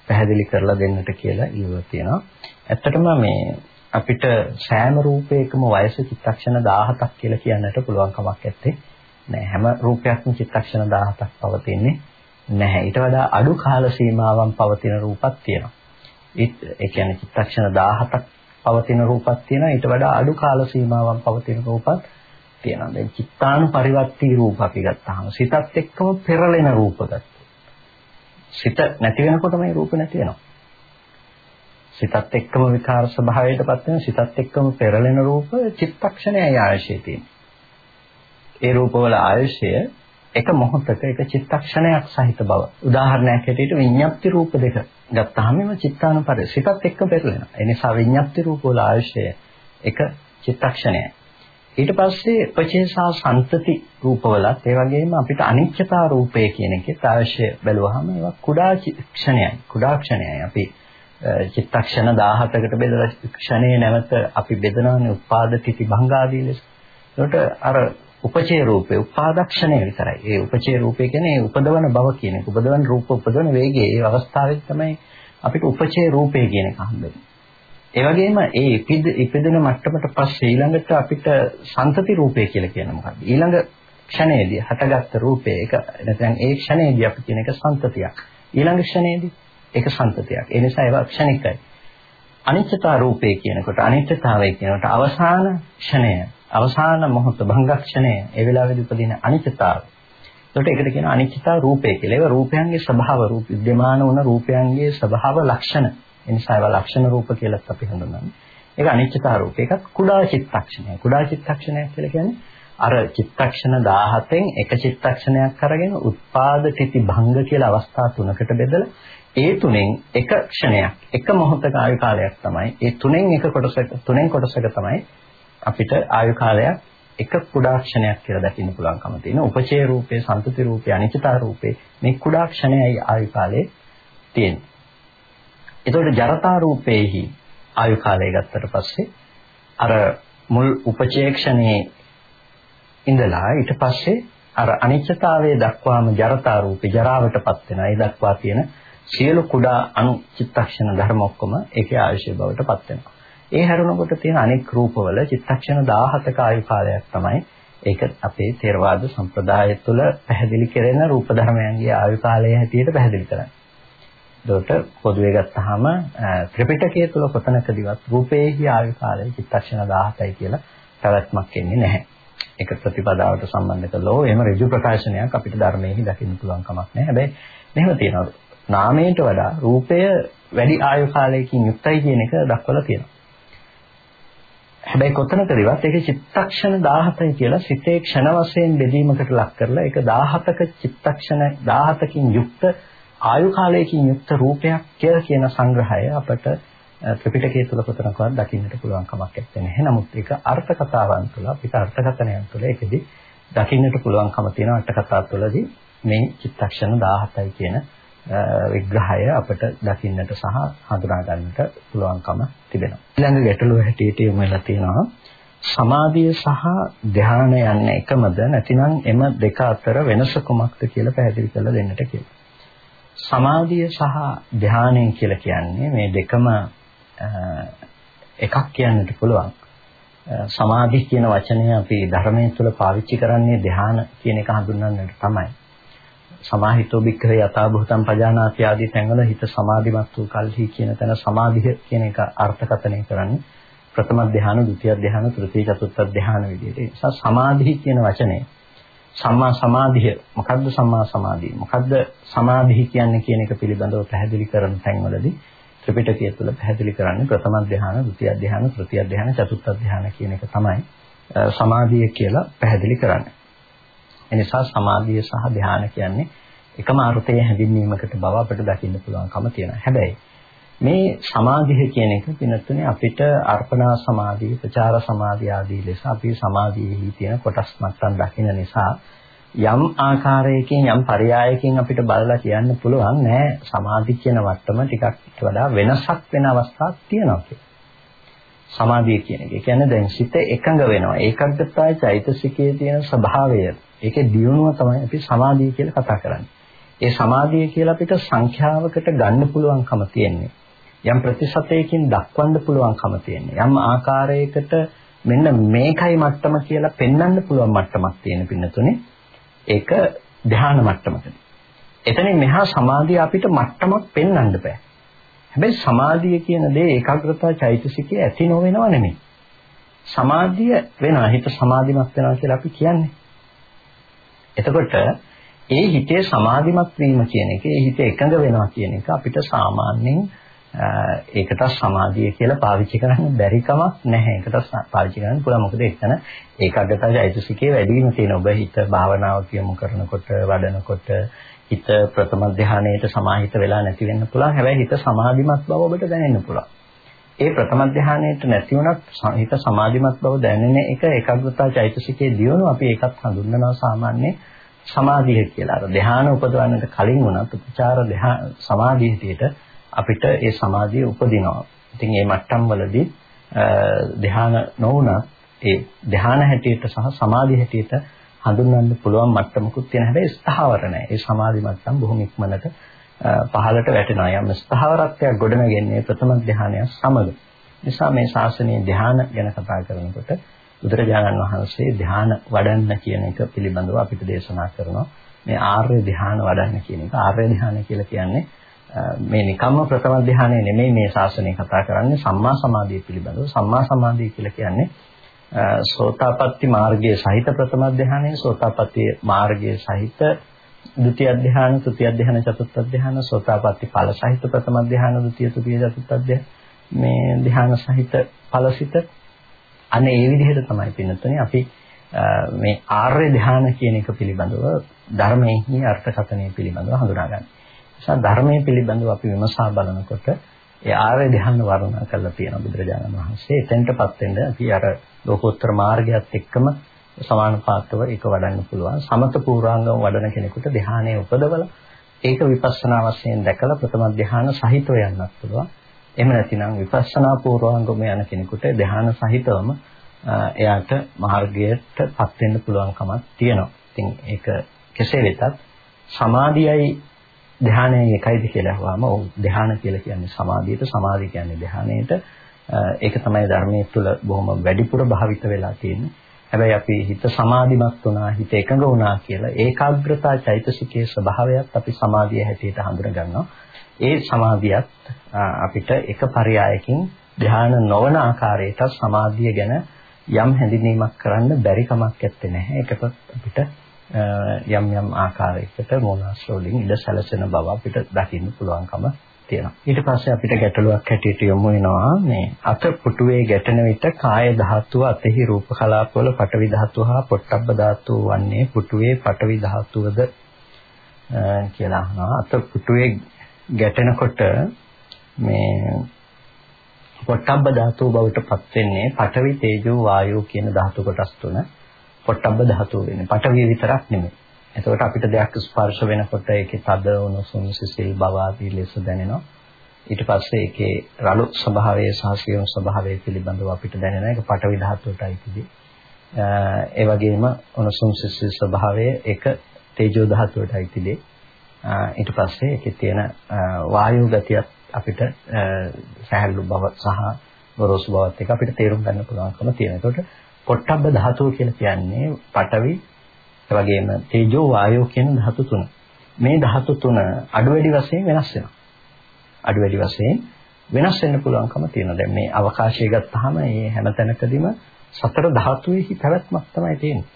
පැහැදිලි කරලා දෙන්නට කියලා ඉල්ලුවා තියෙනවා. ඇත්තටම මේ අපිට සෑම රූපයකම වයස චිත්තක්ෂණ 17ක් කියලා කියන්නට පුළුවන් කමක් නැත්තේ නෑ හැම රූපයක්ම චිත්තක්ෂණ 17ක් පවතින්නේ නැහැ. ඊට වඩා අඩු කාල සීමාවන් පවතින රූපක් තියෙනවා. ඒ කියන්නේ චිත්තක්ෂණ 17ක් පවතින රූපක් තියෙනවා. ඊට වඩා අඩු කාල සීමාවන් පවතින රූපක් තියෙනවා. දැන් චිත්තානුපරිවර්තී රූප අපි ගත්තාම සිතත් එක්කම පෙරලෙන රූප ගත්තා. සිත නැති වෙනකොට මේ රූප නැති වෙනවා. සිතත් එක්කම විකාර ස්වභාවයටපත් වෙන සිතත් එක්කම පෙරලෙන රූප චිත්තක්ෂණයයි ආයශය තියෙන්නේ. ඒ රූපවල ආයශය එක මොහොතක එක චිත්තක්ෂණයක් සහිත බව. උදාහරණයක් හැටියට විඤ්ඤාප්ති රූප දෙක ගත්තාම මේ චිත්තානුපරි සිතත් එක්ක පෙරලෙනවා. ඒ නිසා විඤ්ඤාප්ති රූපවල ආයශය එක චිත්තක්ෂණයයි. ඊට පස්සේ උපචේසා සම්තති රූපවලත් ඒ වගේම අපිට අනිච්චතා රූපය කියන එකේ අවශ්‍ය බැලුවහම ඒවා කුඩා ක්ෂණයයි. කුඩා ක්ෂණයයි. අපි චිත්තක්ෂණ 17කට බෙදලා ක්ෂණේ නැවත අපි බෙදනවානේ උපාද තිති භංගාදී ලෙස. ඒකට අර උපචේ රූපේ උපාදක්ෂණය විතරයි. ඒ උපචේ රූපේ කියන්නේ උපදවන බව කියන එක. උපදවන රූප උපදවන වේගය. ඒ අවස්ථාවේ තමයි අපිට උපචේ රූපේ කියන එක හම්බෙන්නේ. ඒ වගේම ඒ ඉපිද ඉපදෙන මට්ටමට පස්සේ ඊළඟට අපිට සන්තති රූපේ කියලා කියන මොකක්ද? ඊළඟ ක්ෂණයේදී හටගත්ත රූපේ ඒක නැත්නම් ඒ ක්ෂණයේදී අපි කියන එක සන්තතියක්. ඊළඟ ක්ෂණයේදී ඒක සම්පතයක්. ඒ නිසා ඒවා ක්ෂණිකයි. අනිත්‍යතා රූපේ කියනකොට අනිත්‍යතාවය කියනකොට අවසාන ක්ෂණය, අවසාන මොහොත භංගක්ෂණය, ඒ වෙලාවේදී උපදින අනිත්‍යතාවය. ඒකට ඒකට කියන අනිත්‍යතා රූපේ කියලා. ඒක රූපයන්ගේ ස්වභාව රූප විද්‍යමාන වන රූපයන්ගේ ස්වභාව ලක්ෂණ. ඒ නිසා ඒවා ලක්ෂණ රූප කියලාත් අපි හඳුන්වන්නේ. ඒක අනිත්‍යතා රූප. ඒකත් කුඩා චිත්තක්ෂණය. කුඩා චිත්තක්ෂණය කියලා කියන්නේ අර චිත්තක්ෂණ 17න් එක චිත්තක්ෂණයක් අරගෙන උත්පාද තිති භංග කියලා අවස්ථා තුනකට බෙදලා ඒ තුනෙන් එක ක්ෂණයක් එක මොහොතක ආයු කාලයක් තමයි. ඒ තුනෙන් එක කොටසක තුනෙන් කොටසක තමයි අපිට ආයු කාලයක් එක කුඩා ක්ෂණයක් කියලා දකින්න පුළුවන්කම තියෙන. උපචේ රූපේ සම්පති රූපේ අනිත්‍යතා රූපේ මේ කුඩා ක්ෂණයයි ආයු කාලේ තියෙන්නේ. ඒතකොට ජරතා රූපේහි ආයු කාලය ගත්තට පස්සේ අර මුල් උපචේ ක්ෂණේ ඉඳලා ඊට පස්සේ අර අනිත්‍යතාවයේ දක්වාම ජරතා රූපේ ජරාවටපත් වෙන ඒ දක්වා තියෙන සියලු කුඩා අණු චිත්තක්ෂණ ධර්ම ඔක්කොම ඒකේ ආයුෂය බවට පත් වෙනවා. ඒ හැරුණකොට තියෙන අනෙක් රූපවල චිත්තක්ෂණ 17ක ආයු කාලයක් තමයි ඒක අපේ ථේරවාද සම්ප්‍රදාය තුළ පැහැදිලි කෙරෙන රූප ධර්මයන්ගේ ආයු කාලය හැටියට පැහැදිලි කරන්නේ. ඒකට පොදුවේ ගත්තාම ත්‍රිපිටකය තුළ කොතනකදීවත් රූපේහි ආයු කාලය චිත්තක්ෂණ 17යි කියලා පැවැත්මක් එන්නේ නැහැ. ඒක ප්‍රතිපදාවට සම්බන්ධ කළෝ එහෙම ඍජු ප්‍රකාශනයක් අපිට ධර්මයේහි දකින්න පුළුවන් කමක් නැහැ. හැබැයි මෙහෙම තියෙනවා. නාමයට වඩා රූපය වැඩි ආයු කාලයකින් යුක්තයි කියන එක දක්වලා තියෙනවා. හැබැයි කොතනකදවත් ඒක චිත්තක්ෂණ 17යි කියලා සිතේ ක්ෂණ වශයෙන් බෙදීමකට ලක් කරලා ඒක 17ක චිත්තක්ෂණ 17කින් යුක්ත ආයු කාලයකින් යුක්ත රූපයක් කියලා කියන සංග්‍රහය අපට ත්‍රිපිටකය තුල කොතනකවත් දකින්නට පුළුවන් කමක් නැත්තේ. නමුත් ඒක අර්ථ කතාවන් තුළ අපිට අර්ථකථනයන් තුළ ඒකෙදි දකින්නට පුළුවන්කම තියෙන අට කතා තුළදී මේ චිත්තක්ෂණ 17යි කියන විග්‍රහය අපට දකින්නට සහ හඳුනා ගන්නට පුළුවන්කම තිබෙනවා. ඊළඟ ගැටලුව හැටියට යොමු වෙලා තියෙනවා සමාධිය සහ ධානය යන එකමද නැතිනම් එම දෙක අතර වෙනස කුමක්ද කියලා පැහැදිලි කරලා දෙන්නට කියලා. සමාධිය සහ ධානය කියලා කියන්නේ මේ දෙකම එකක් කියන්නට පුළුවන්. සමාධි කියන වචනය අපි ධර්මයේ තුල පාවිච්චි කරන්නේ ධාන කියන එක හඳුන්වන්නට තමයි. සමාහිතෝ භික්ඛවේ යථා භූතං පජානාති ආදී තැන්වල හිත සමාධිමත් වූ කල්හි කියන තැන සමාධිය කියන එක අර්ථකථනය කරන්නේ ප්‍රථම ධ්‍යාන, ဒုတိ ය ධ්‍යාන, තෘතීය චතුර්ථ ධ්‍යාන විදිහට. ඒ නිසා සමාධි කියන වචනේ සම්මා සමාධිය මොකද්ද සම්මා සමාධිය? මොකද්ද සමාධි කියන්නේ කියන එක පිළිබඳව පැහැදිලි කරන තැන්වලදී ත්‍රිපිටකය තුළ පැහැදිලි කරන්නේ ප්‍රථම ධ්‍යාන, ဒုတိ ය ධ්‍යාන, තෘතීය ධ්‍යාන, චතුර්ථ ධ්‍යාන කියන එක තමයි සමාධිය කියලා පැහැදිලි කරන්නේ. එනිසා සමාධිය සහ ධ්‍යාන කියන්නේ එකම අර්ථයේ හැඳින්වීමකට බව අපිට දකින්න පුළුවන්කම තියෙනවා. හැබැයි මේ සමාධිය කියන එක පිනතුනේ අපිට අර්පණා සමාධිය, ප්‍රචාර සමාධිය ආදී ලෙස අපි සමාධියෙහි තියෙන කොටස් මට්ටම් දකින්න නිසා යම් ආකාරයකින් යම් පරයයකින් අපිට බලලා කියන්න පුළුවන් නෑ සමාධි කියන වට්ටම ටිකක් වඩා වෙනසක් වෙන අවස්ථාවක් තියෙනවා කියලා. සමාධිය කියන එක. ඒ කියන්නේ දැන් සිත එකඟ වෙනවා. ඒකග්ගතයි චෛතසිකයේ තියෙන ස්වභාවය ඒකේ දියුණුව තමයි අපි සමාධිය කියලා කතා කරන්නේ. ඒ සමාධිය කියලා අපිට සංඛ්‍යාවකට ගන්න පුළුවන්කම තියෙන්නේ. යම් ප්‍රතිශතයකින් දක්වන්න පුළුවන්කම තියෙන්නේ. යම් ආකාරයකට මෙන්න මේකයි මට්ටම කියලා පෙන්වන්න පුළුවන් මට්ටමක් තියෙන පින්නතුනේ ඒක ධ්‍යාන මට්ටමකදී. එතනින් මෙහා සමාධිය අපිට මට්ටමක් පෙන්වන්න බෑ. හැබැයි සමාධිය කියන දේ ඒකාග්‍රතා චෛතසිකයේ ඇති නොවෙනව නෙමෙයි. සමාධිය වෙනවා හිත සමාධිමත් වෙනවා කියලා අපි කියන්නේ. එතකොට ඒ හිතේ සමාධිමත් වීම කියන එක, ඒ හිත එකඟ වෙනවා කියන එක අපිට සාමාන්‍යයෙන් ඒකට සමාධිය කියලා පාවිච්චි කරන්න බැරි කමක් නැහැ. ඒකට පාවිච්චි කරන්න පුළුවන්. මොකද එතන ඒකාග්‍රතාවය චෛතසිකයේ වැඩිම තියෙන ඔබ හිත භාවනාව කියමු කරනකොට, වඩනකොට හිත ප්‍රථම ධානයේට සමාහිත වෙලා නැති වෙන්න පුළුවන්. හැබැයි හිත සමාධිමත් බව ඔබට දැනෙන්න පුළුවන්. ඒ ප්‍රථම ධානයේට නැති වුණත් හිත සමාධිමත් බව දැනෙන එක ඒකාග්‍රතාව චෛතසිකයේ දියුණුව අපි ඒකත් හඳුන්වනවා සාමාන්‍ය සමාධිය කියලා. අර ධානය උපදවන්නට කලින් වුණත් උපචාර සමාධියට අපිට ඒ සමාධිය උපදිනවා. ඉතින් මේ මට්ටම් වලදී ධාන නොවුණත් ඒ ධාන හැටියට සහ සමාධි හැටියට හඳුන්වන්න පුළුවන් මට්ටමකුත් තියෙන හැබැයි ස්ථාවර නැහැ. ඒ සමාධි මට්ටම් බොහොම ඉක්මනට පහළට වැටෙනවා. යම් ස්ථාවරත්වයක් ගොඩනගන්නේ ප්‍රථම ධානය සමග. නිසා මේ ශාසනයේ ධාන ගැන කතා කරනකොට බුදුරජාණන් වහන්සේ ධාන වඩන්න කියන එක පිළිබඳව අපිට දේශනා කරනවා. මේ ආර්ය ධාන වඩන්න කියන එක. ආර්ය ධාන කියලා කියන්නේ මේ නිකම්ම ප්‍රථම ධානය නෙමෙයි මේ ශාසනය කතා කරන්නේ සම්මා සමාධිය පිළිබඳව. සම්මා සමාධිය කියලා කියන්නේ සෝතාපට්ටි මාර්ගයේ සහිත ප්‍රථම ධානය, සෝතාපට්ටි මාර්ගයේ සහිත ဒုတိ ය ධානය, තෘතිය ධානය, චතුර්ථ ධානය, සෝතාපට්ටි ඵල සහිත ප්‍රථම ධානය, ဒုတိ ය, තෘතිය, චතුර්ථ ධානය මේ ධානය සහිත ඵලසිත අනේ ඒ විදිහට තමයි පින්නතුනේ අපි මේ ආර්ය ධානය කියන එක පිළිබඳව ධර්මයේ අර්ථකථනය පිළිබඳව හඳුනාගන්න. නිසා ධර්මයේ පිළිබඳව අපි විමසා බලනකොට ඒ ආර්ය ධ්‍යාන වර්ණනා කරලා තියෙන බුදුරජාණන් වහන්සේ. එතෙන්ටපත් වෙන්න අපි අර ලෝකෝත්තර මාර්ගයත් එක්කම සමානුපාතව ඒක වඩන්න පුළුවන්. සමත පූර්වාංගම වඩන කෙනෙකුට ධ්‍යානයේ උපදවලා ඒක විපස්සනා වශයෙන් දැකලා ප්‍රථම ධ්‍යාන සහිතව යන්නත් පුළුවන්. එහෙම නැතිනම් විපස්සනා පූර්වාංගම යන කෙනෙකුට ධ්‍යාන සහිතවම එයාට මාර්ගයටපත් වෙන්න පුළුවන්කමක් තියෙනවා. ඉතින් ඒක කෙසේ වෙතත් සමාධියයි ධානයයි එකයිද කියලා අහුවාම ඔව් ධාන කියලා කියන්නේ සමාධියට සමාධිය කියන්නේ ධානයට. ඒක තමයි ධර්මයේ තුල බොහොම වැඩිපුර භාවිත වෙලා තියෙන්නේ. හැබැයි අපි හිත සමාධිමත් වුණා හිත එකඟ වුණා කියලා ඒකාග්‍රතා චෛතසිකයේ ස්වභාවයත් අපි සමාධිය හැටියට හඳුන ගන්නවා ඒ සමාධියත් අපිට එක පරයයකින් ධ්‍යාන නොවන ආකාරයට සමාධිය ගැන යම් හැඳිනීමක් කරන්න බැරි කමක් නැත්තේ නැහැ. ඒකත් අපිට යම් යම් ආකාරයකට මෝනාශ්‍ර වලින් ඉඩ සැලසෙන බව අපිට දකින්න පුළුවන්කම තියෙනවා. ඊට පස්සේ අපිට ගැටලුවක් හැටියට යොමු වෙනවා මේ අත පුටුවේ ගැටෙන විට කාය ධාතුව අතෙහි රූප කලාපවල පටවි ධාතුව හා පොට්ටබ්බ ධාතුව වන්නේ පුටුවේ පටවි ධාතුවද කියලා අහනවා. අත පුටුවේ ගැටෙනකොට මේ පොට්ටබ්බ ධාතුව බවට පත් වෙන්නේ පඨවි තේජෝ වායෝ කියන ධාතු කොටස් තුන. පොට්ටබ්බ ධාතුව වෙන්නේ. පටවිය විතරක් නෙමෙයි. එතකොට අපිට දෙයක් ස්පර්ශ වෙනකොට ඒකේ තද උණුසුම් සිසිල් බව ආදී ලෙස දැනෙනවා. ඊට පස්සේ ඒකේ රළු ස්වභාවය සහ සියුම් ස්වභාවය පිළිබඳව අපිට දැනෙන එක පටවි ධාතුවටයි තිබි. ඒ වගේම උණුසුම් සිසිල් ස්වභාවය ඒක තේජෝ ධාතුවටයි තිබේ. ඊට පස්සේ ඒකේ තියෙන වායු ගතියත් අපිට සහැල්ලු බව සහ ගොරෝසු බවත් එක අපිට තේරුම් ගන්න පුළුවන්කම තියෙනවා. ඒකට පොට්ටබ්බ ධාතුව කියලා කියන්නේ පඨවි එවැගේම තේජෝ වායෝ කියන ධාතු තුන. මේ ධාතු තුන අඩු වැඩි වශයෙන් වෙනස් වෙනවා. අඩු වැඩි වශයෙන් වෙනස් වෙන්න පුළුවන්කම තියෙනවා. දැන් මේ අවකාශය ගත්තාම මේ හැම තැනකදීම සතර ධාතුවේ පැවැත්මක් තමයි තියෙන්නේ.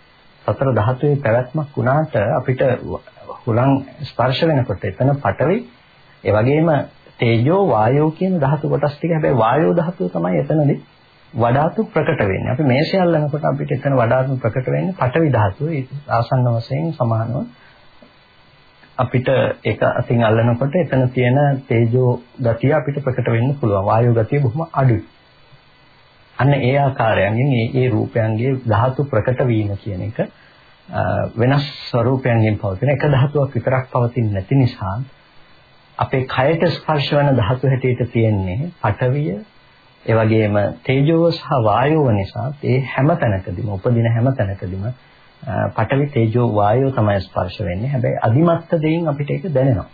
සතර ධාතුවේ පැවැත්මක් වුණාට අපිට හුලං ස්පර්ශ වෙනකොට එතන පඨවි ඒ වගේම තේජෝ වායෝ කියන ධාතු කොටස් ටික හැබැයි වායෝ ධාතුව තමයි එතනදී වඩාතු ප්‍රකට වෙන්නේ. අපි මේෂය අල්ලනකොට අපිට එතන වඩාතු ප්‍රකට වෙන්නේ පඨවි ධාතුව. ආසන්න වශයෙන් සමානව අපිට ඒක අතින් අල්ලනකොට එතන තියෙන තේජෝ ගතිය අපිට ප්‍රකට වෙන්න පුළුවන්. වායෝ ගතිය බොහොම අඩුයි. අන්න ඒ ආකාරයෙන් මේ ඒ රූපයන්ගේ ධාතු ප්‍රකට වීම කියන එක වෙනස් ස්වરૂපයන්ගෙන් පවතින එක ධාතුවක් විතරක් පවතින්නේ නැති නිසා අපේ කයට ස්පර්ශ වෙන ධාතු හැටියට තියෙන්නේ පඨවිය ඒ වගේම තේජෝව සහ වායෝව නිසා ඒ හැම තැනකදීම උපදින හැම තැනකදීම පඨවි තේජෝ වායෝ තමයි ස්පර්ශ වෙන්නේ. හැබැයි අදිමත්ත දෙයින් අපිට ඒක දැනෙනවා.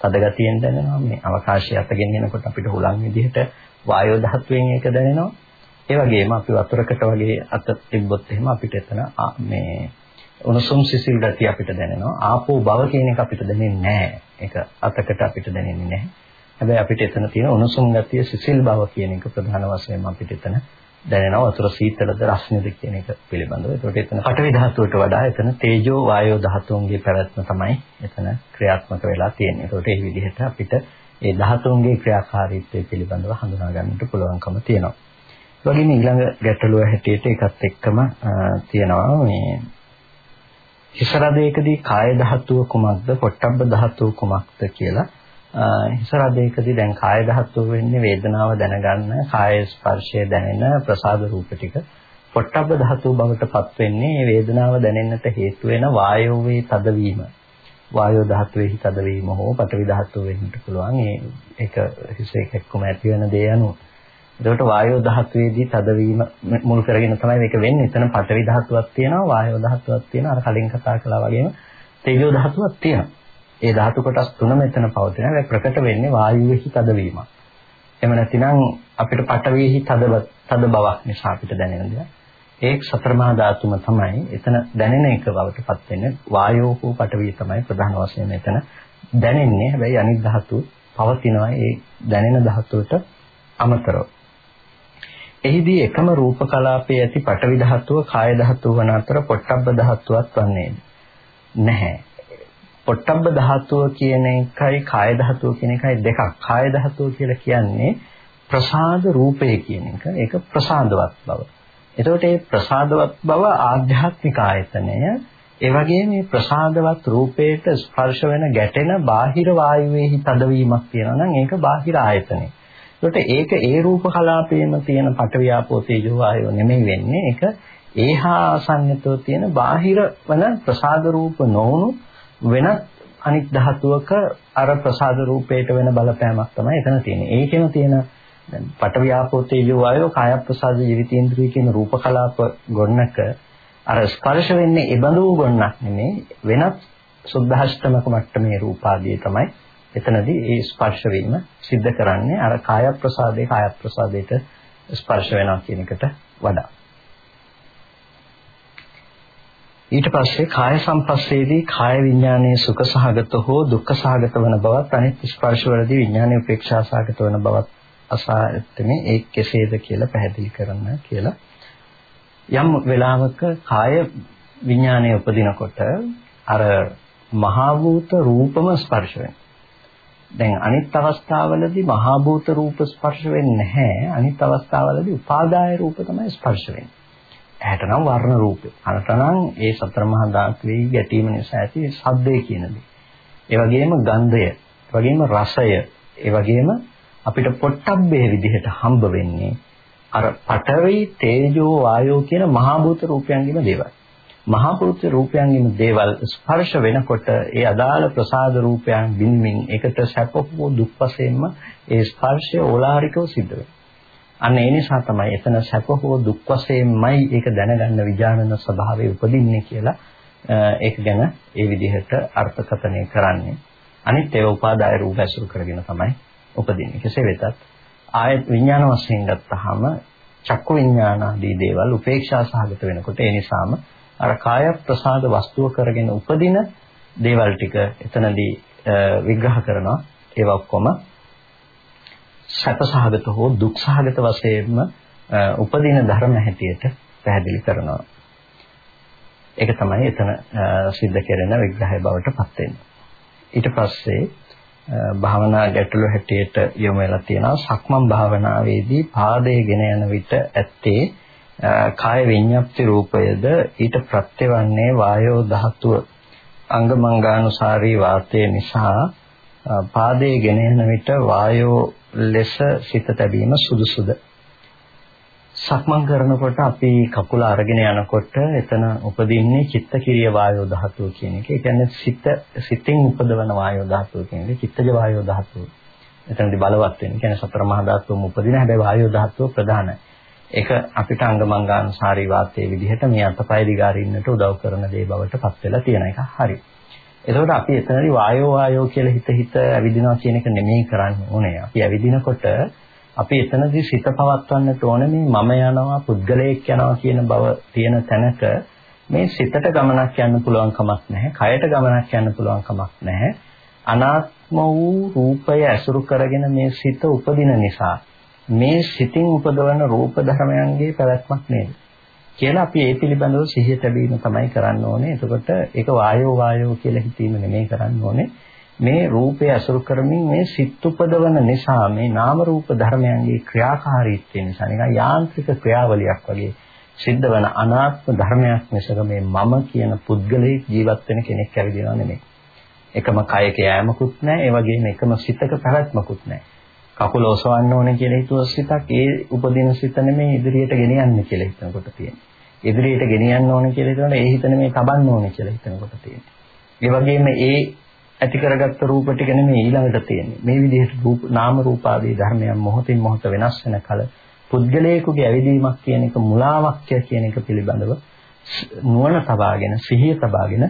තද ගතියෙන් දැනෙනවා. මේ අවකාශය අත ගෙනියනකොට අපිට හුලං විදිහට වායෝ ධාතුවෙන් ඒක දැනෙනවා. ඒ වගේම අපි වතුරකට වගේ අත තිබ්බොත් එහෙම අපිට එතන මේ උණුසුම් සිසිල් ගතිය අපිට දැනෙනවා. ආපෝ බව කියන එක අපිට දැනෙන්නේ නැහැ. ඒක අතකට අපිට දැනෙන්නේ නැහැ. හැබැයි අපිට එතන තියෙන උණුසුම් ගතිය සිසිල් බව කියන එක ප්‍රධාන වශයෙන් අපිට එතන දැනෙනවා. වතුර සීතලද රස්නේද කියන එක පිළිබඳව. ඒකට එතන පඨවි ධාතුවට වඩා එතන තේජෝ වායෝ ධාතුන්ගේ පැවැත්ම තමයි එතන ක්‍රියාත්මක වෙලා තියෙන්නේ. ඒකට ඒ විදිහට අපිට ඒ ධාතුන්ගේ ක්‍රියාකාරීත්වය පිළිබඳව හඳුනා ගන්නට පුළුවන්කම තියෙනවා. වගේම ඊළඟ ගැටලුව හැටියට ඒකත් එක්කම තියෙනවා මේ හිසරදයකදී කාය ධාතුව කුමක්ද පොට්ටබ්බ ධාතුව කුමක්ද කියලා හිසරදයකදී දැන් කාය ධාතුව වෙන්නේ වේදනාව දැනගන්න කාය ස්පර්ශය දැනෙන ප්‍රසාද රූප ටික පොට්ටබ්බ ධාතුව බවට පත් වෙන්නේ මේ වේදනාව දැනෙන්නට හේතු වෙන වායෝවේ තදවීම වායෝ ධාතුවේ තදවීම හෝ පඨවි ධාතුව වෙන්නට පුළුවන් ඒක හිසේ එක්කම ඇති වෙන දේ අනුව එතකොට වායෝ ධාතුවේදී තදවීම මුල් කරගෙන තමයි මේක වෙන්නේ. එතන පඨවි ධාතුවක් තියෙනවා, වායෝ ධාතුවක් තියෙනවා. අර කලින් කතා කළා වගේම තේජෝ ධාතුවක් තියෙනවා. ඒ ධාතු කොටස් තුනම එතන පවතිනවා. ඒක ප්‍රකට වෙන්නේ වායුවේහි තදවීමක්. එහෙම නැතිනම් අපිට පඨවියෙහි තද තද බවක් නිසා අපිට දැනෙන දෙයක්. ඒ සතර මහා ධාතුම තමයි එතන දැනෙන එක බවට පත් වෙන්නේ. වායෝ හෝ පඨවිය තමයි ප්‍රධාන වශයෙන් එතන දැනෙන්නේ. හැබැයි අනිත් ධාතු පවතිනවා ඒ දැනෙන ධාතුවට අමතරව. එහිදී එකම රූප කලාපයේ ඇති පටවි ධාතුව කාය ධාතුව වන අතර පොට්ටබ්බ ධාතුවක් වන්නේ නැහැ. පොට්ටබ්බ ධාතුව කියන එකයි කාය ධාතුව කියන එකයි දෙකක්. කාය ධාතුව කියලා කියන්නේ ප්‍රසාද රූපය කියන එක. ඒක ප්‍රසාදවත් බව. එතකොට මේ ප්‍රසාදවත් බව ආධ්‍යාත්මික ආයතනය ඒ වගේම මේ ප්‍රසාදවත් රූපයට ස්පර්ශ වෙන ගැටෙන බාහිර වායුවේහි තදවීමක් තියෙනවා නම් ඒක බාහිර ආයතනය. ඒකට ඒක ඒ රූප කලාපයේම තියෙන පටවියාපෝ තේජෝ වායෝ නෙමෙයි වෙන්නේ. ඒක ඒහා ආසන්නතව තියෙන බාහිර වන ප්‍රසාද රූප නොවුණු වෙනත් අනිත් ධාතුවක අර ප්‍රසාද රූපයට වෙන බලපෑමක් තමයි එතන තියෙන්නේ. ඒකෙම තියෙන දැන් පටවියාපෝ තේජෝ වායෝ කාය ප්‍රසාද ජීවිතේන්ද්‍රිය කියන රූප කලාප ගොන්නක අර ස්පර්ශ වෙන්නේ ඒ බඳු ගොන්නක් නෙමෙයි වෙනත් සුද්ධාෂ්ටමක මට්ටමේ රූපාදී තමයි එතනදී ඒ ස්පර්ශ වීම සිද්ධ කරන්නේ අර කාය ප්‍රසාදේ කාය ප්‍රසාදයට ස්පර්ශ වෙනවා කියන එකට වඩා. ඊට පස්සේ කාය සංපස්සේදී කාය විඥානයේ සුඛ සහගත හෝ දුක්ඛ සහගත වන බවත් අනිත් ස්පර්ශ වලදී විඥානයේ උපේක්ෂා සහගත වන බවත් අසාර්ථනේ ඒ කෙසේද කියලා පැහැදිලි කරන්න කියලා. යම් වෙලාවක කාය විඥානයේ උපදිනකොට අර මහා භූත රූපම ස්පර්ශ වෙනවා. දැන් අනිත් අවස්ථාවලදී මහා භූත රූප ස්පර්ශ වෙන්නේ නැහැ. අනිත් අවස්ථාවලදී උපාදාය රූප තමයි ස්පර්ශ වෙන්නේ. ඇහැට නම් වර්ණ රූපේ. අනට නම් ඒ සතර මහා ධාතුවේ ගැටීම නිසා ඇති ශබ්දය කියන දේ. ඒ වගේම ගන්ධය, ඒ වගේම රසය, ඒ වගේම අපිට පොට්ටබ්බේ විදිහට හම්බ වෙන්නේ අර පඨවි, තේජෝ, වායෝ කියන මහා භූත රූපයන්ගේම දේවල්. මහා පුරුෂ රූපයන්ගේම දේවල් ස්පර්ශ වෙනකොට ඒ අදාළ ප්‍රසාද රූපයන් බින්මින් එකට සැප හෝ දුක් වශයෙන්ම ඒ ස්පර්ශය ඕලාරිකව සිද්ධ වෙනවා. අන්න ඒ නිසා තමයි එතන සැප හෝ දුක් වශයෙන්මයි ඒක දැනගන්න විඥානන ස්වභාවය උපදින්නේ කියලා ඒක ගැන ඒ විදිහට අර්ථකථනය කරන්නේ. අනිත් ඒවා උපාදාය රූප ඇසුරු කරගෙන තමයි උපදින්නේ. කෙසේ වෙතත් ආයත් විඥාන වශයෙන් ගත්තාම චක්කු විඥාන ආදී දේවල් උපේක්ෂා සහගත වෙනකොට ඒ නිසාම අර කාය ප්‍රසාද වස්තුව කරගෙන උපදින දේවල් ටික එතනදී විග්‍රහ කරනවා ඒවා ඔක්කොම සැපසහගත හෝ දුක්සහගත වශයෙන්ම උපදින ධර්ම හැටියට පැහැදිලි කරනවා. ඒක තමයි එතන සිද්ධ කෙරෙන විග්‍රහය බවට පත් වෙන්නේ. ඊට පස්සේ භාවනා ගැටලු හැටියට යොමු වෙලා තියෙනවා. සක්මන් භාවනාවේදී පාදයේ ගෙන යන විට ඇත්තේ කාය විඤ්ඤාප්ති රූපයද ඊට ප්‍රත්‍යවන්නේ වායෝ ධාතුව. අංගමංගානුසාරී වාතය නිසා පාදයේ ගෙන යන විට වායෝ ලෙස සිත තැබීම සුදුසුද සක්මන් කරනකොට අපි කකුල අරගෙන යනකොට එතන උපදින්නේ චිත්ත කිරිය වායෝ ධාතුව කියන එක. ඒ කියන්නේ සිත සිතින් උපදවන වායෝ ධාතුව කියන එක චිත්තජ වායෝ ධාතුව. එතනදී බලවත් වෙන. කියන්නේ සතර මහා ධාතුවම උපදින හැබැයි වායෝ ධාතුව ප්‍රධානයි. ඒක අපිට අංගමංගානුසාරී වාතයේ විදිහට මේ අතපය දිගාරින්නට උදව් කරන දේ බවට පත් වෙලා තියෙන එක හරි. එතකොට අපි එතනදී වායෝ වායෝ කියලා හිත හිත ඇවිදිනවා කියන එක නෙමෙයි කරන්න ඕනේ. අපි ඇවිදිනකොට අපි එතනදී සිත පවත්වන්නට ඕනේ මේ මම යනවා පුද්ගලයෙක් යනවා කියන බව තියෙන තැනක මේ සිතට ගමනක් යන්න පුළුවන් කමක් නැහැ. කයට ගමනක් යන්න පුළුවන් කමක් නැහැ. අනාත්ම වූ රූපය ඇසුරු කරගෙන මේ සිත උපදින නිසා මේ සිතින් උපදවන රූප ධර්මයන්ගේ පැවැත්මක් නේද කියලා අපි ඒ පිළිබඳව සිහිය තැබීම තමයි කරන්න ඕනේ. එතකොට ඒක වායෝ වායෝ කියලා හිතීම නෙමෙයි කරන්න ඕනේ. මේ රූපය අසුරු කරමින් මේ සිත් උපදවන නිසා මේ නාම රූප ධර්මයන්ගේ ක්‍රියාකාරීත්වය නිසා නිකන් යාන්ත්‍රික ක්‍රියාවලියක් වගේ සිද්ධ වෙන අනාත්ම ධර්මයක් මිසක මේ මම කියන පුද්ගලයෙක් ජීවත් වෙන කෙනෙක් ඇවිදිනව නෙමෙයි. එකම කයක යෑමකුත් නැහැ, ඒ වගේම එකම සිතක පැවැත්මකුත් නැහැ. කකුල ඔසවන්න ඕනේ කියලා හිතුව සිතක් ඒ උපදින සිත නෙමෙයි ඉදිරියට ගෙනියන්නේ කියලා හිතනකොට තියෙන්නේ. ඉදිරියට ගෙනියන්න ඕනේ කියලා හිතනකොට ඒ හිත නෙමෙයි තබන්න ඕනේ කියලා හිතනකොට තියෙන්නේ. ඒ වගේම ඒ ඇති කරගත්ත රූප ටික නෙමෙයි ඊළඟට තියෙන්නේ. මේ විදිහට රූප නාම රූප ආදී ධර්මයන් මොහොතින් මොහොත වෙනස් වෙන කල පුද්ගලයෙකුගේ ඇවිදීමක් කියන එක මුලාවක්ය කියන එක පිළිබඳව නුවණ තබාගෙන සිහිය තබාගෙන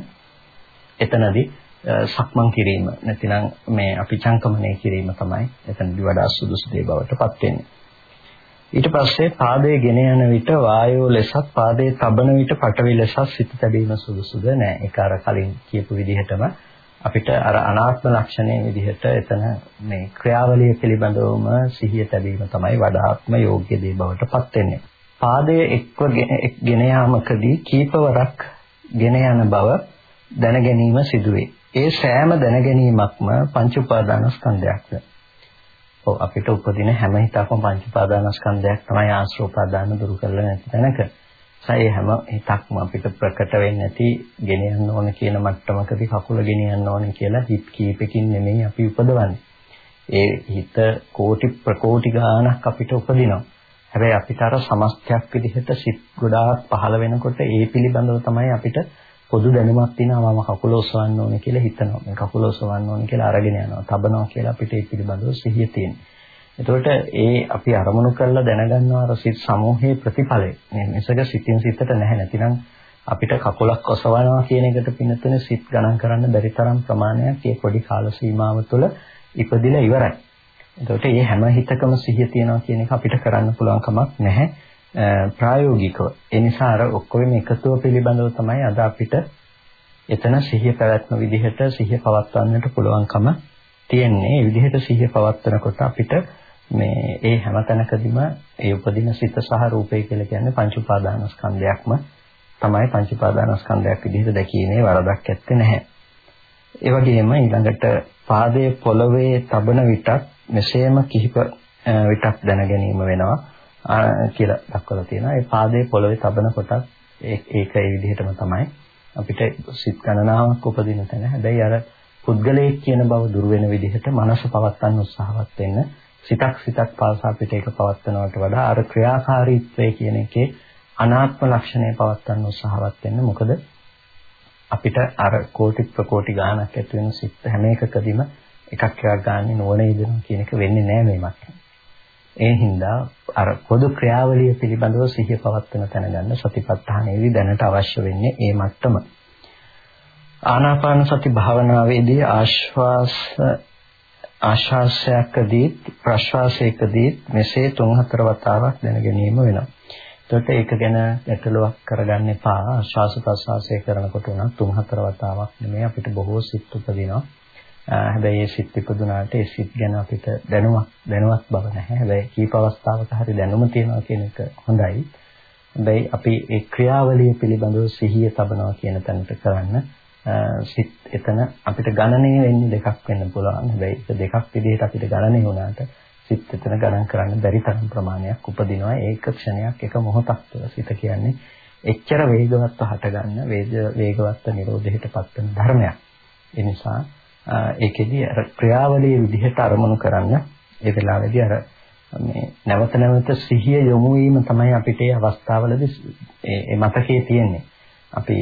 එතනදී සක්මන් කිරීම නැතිනම් මේ අපි චංකමණය කිරීම තමයි එතනදී වඩා සුදුසු දේ බවට පත් වෙන්නේ. ඊට පස්සේ පාදයේ ගෙන යන විට වායෝ ලෙසත් පාදයේ තබන විට පටවි ලෙසත් සිත තැබීම සුදුසුද නැහැ. ඒක අර කලින් කියපු විදිහටම අපිට අර අනාත්ම ලක්ෂණයේ විදිහට එතන මේ ක්‍රියාවලිය පිළිබඳවම සිහිය තැබීම තමයි වඩාත්ම යෝග්‍ය දේ බවට පත් වෙන්නේ. පාදයේ එක්ව ගෙන යාමකදී කීපවරක් ගෙන යන බව දැන ගැනීම සිදුවේ. ඒ සෑම දැනගැනීමක්ම පංච උපාදානස්කන්ධයක්ද. ඔව් අපිට උපදින හැම හිතක්ම පංච උපාදානස්කන්ධයක් තමයි ආශ්‍රෝපාදාන දුරු කරලා නැති තැනක. සයි හැම හිතක්ම අපිට ප්‍රකට වෙන්නේ නැති ගෙන යන්න ඕන කියන මට්ටමකදී කකුල ගෙන යන්න ඕන කියලා හිත කීපකින් නෙමෙයි අපි උපදවන්නේ. ඒ හිත කෝටි ප්‍රකෝටි ගාණක් අපිට උපදිනවා. හැබැයි අපිට අර සමස්තයක් විදිහට සිත් ගොඩාක් පහළ වෙනකොට ඒ පිළිබඳව තමයි අපිට පොදු දැනුමක් තියෙනවා මම කකුල ඔසවන්න ඕනේ කියලා හිතනවා. මේ කකුල ඔසවන්න ඕනේ කියලා අරගෙන යනවා. තබනවා කියලා අපිට ඒ පිළිබඳව සිහිය තියෙනවා. එතකොට ඒ අපි අරමුණු කරලා දැනගන්නවා අර සිත් සමූහයේ ප්‍රතිඵලය. මේ මෙසක සිතින් සිතට නැහැ නැතිනම් අපිට කකුලක් ඔසවනවා කියන එකට පින්නතුනේ සිත් ගණන් කරන්න බැරි තරම් ප්‍රමාණයක් මේ පොඩි කාල සීමාව තුළ ඉපදිලා ඉවරයි. එතකොට මේ හැම හිතකම සිහිය තියනවා කියන එක අපිට කරන්න පුළුවන් කමක් නැහැ. ප්‍රායෝගිකව. ඒ නිසා අර ඔක්කොම එකතුව පිළිබඳව තමයි අද අපිට එතන සිහිය පැවැත්ම විදිහට සිහිය පවත්වන්නට පුළුවන්කම තියෙන්නේ. ඒ විදිහට සිහිය පවත්වනකොට අපිට මේ ඒ හැම තැනකදීම ඒ උපදින සිත සහ රූපය කියලා කියන්නේ පංච උපාදානස්කන්ධයක්ම තමයි පංච උපාදානස්කන්ධයක් විදිහට දැකීමේ වරදක් ඇත්තේ නැහැ. ඒ වගේම ඊළඟට පාදයේ පොළවේ තබන විටත් මෙසේම කිහිප විටක් දැන ගැනීම වෙනවා. කියලා දක්වලා තියෙනවා. ඒ පාදයේ පොළවේ තබන කොටත් ඒක ඒ විදිහටම තමයි අපිට සිත් ගණනාවක් උපදින තැන. හැබැයි අර පුද්ගලයෙක් කියන බව දුර වෙන විදිහට මනස පවත්වන්න උත්සාහවත් වෙන්න සිතක් සිතක් පාසා අපිට ඒක පවත්වනවට වඩා අර ක්‍රියාකාරීත්වය කියන එකේ අනාත්ම ලක්ෂණය පවත්වන්න උත්සාහවත් වෙන්න. මොකද අපිට අර කෝටි ප්‍රකෝටි ගාණක් ඇති වෙන සිත් හැම එකකදීම එකක් එකක් ගන්න නොවන ඉදෙනවා කියන එක වෙන්නේ නැහැ මේ මට්ටමේ. ඒ හින්දා අර පොදු ක්‍රියාවලිය පිළිබඳව සිහිය පවත්වන තැන ගන්න සතිපට්ඨානෙදී දැනට අවශ්‍ය වෙන්නේ ඒ මට්ටම. ආනාපාන සති භාවනාවේදී ආශ්වාස ආශ්වාසයකදී ප්‍රශ්වාසයකදී මෙසේ තුන් හතර වතාවක් දැන ගැනීම වෙනවා. එතකොට ඒක ගැන ගැටලුවක් කරගන්න එපා. ආශ්වාස ප්‍රශ්වාසය කරනකොට උනත් තුන් හතර වතාවක් නෙමෙයි අපිට බොහෝ සිත් උපදිනවා. හැබැයි ඒ සිත් ඉපදුනාට ඒ සිත් ගැන අපිට දැනුවක් දැනුවත් බව නැහැ. හැබැයි කීප අවස්ථාවක හරි දැනුම තියෙනවා කියන එක හොඳයි. හැබැයි අපි ඒ ක්‍රියාවලිය පිළිබඳව සිහිය තබනවා කියන තැනට කරන්න සිත් එතන අපිට ගණනය වෙන්නේ දෙකක් වෙන්න පුළුවන්. හැබැයි ඒක දෙකක් විදිහට අපිට ගණනය වුණාට සිත් එතන ගණන් කරන්න බැරි තරම් ප්‍රමාණයක් උපදිනවා. ඒක ක්ෂණයක් එක මොහොතක් තුළ සිත කියන්නේ එච්චර වේගවත්ව හටගන්න වේගවත්ව නිරෝධයට පත්වන ධර්මයක්. ඒ නිසා ඒකෙදි අර ක්‍රියාවලිය විදිහට අරමුණු කරන්න ඒ වෙලාවේදී අර මේ නැවත නැවත සිහිය යොමු වීම තමයි අපිට මේ අවස්ථාවලදී ඒ මතකයේ තියෙන්නේ. අපි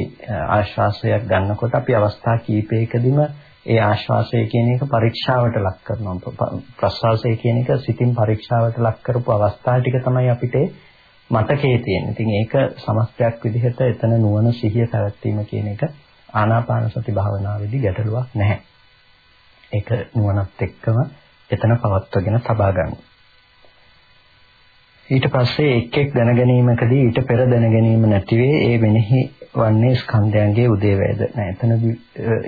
ආශ්වාසයක් ගන්නකොට අපි අවස්ථා කීපයකදීම ඒ ආශ්වාසය කියන එක පරීක්ෂාවට ලක් කරනවා. ප්‍රශ්වාසය කියන එක සිතින් පරීක්ෂාවට ලක් කරපු අවස්ථා ටික තමයි අපිට මතකයේ තියෙන්නේ. ඉතින් ඒක සමස්තයක් විදිහට එතන නුවණ සිහිය පැවැත්වීම කියන එක ආනාපාන සති භාවනාවේදී ගැටලුවක් නැහැ. ඒක නුවණත් එක්කම එතන පවත්වගෙන තබා ගන්න. ඊට පස්සේ එක් එක් දැනගැනීමකදී ඊට පෙර දැනගැනීම නැතිවේ ඒ මෙනෙහි වන්නේ ස්කන්ධයන්ගේ උදේවැයද නෑ එතනදී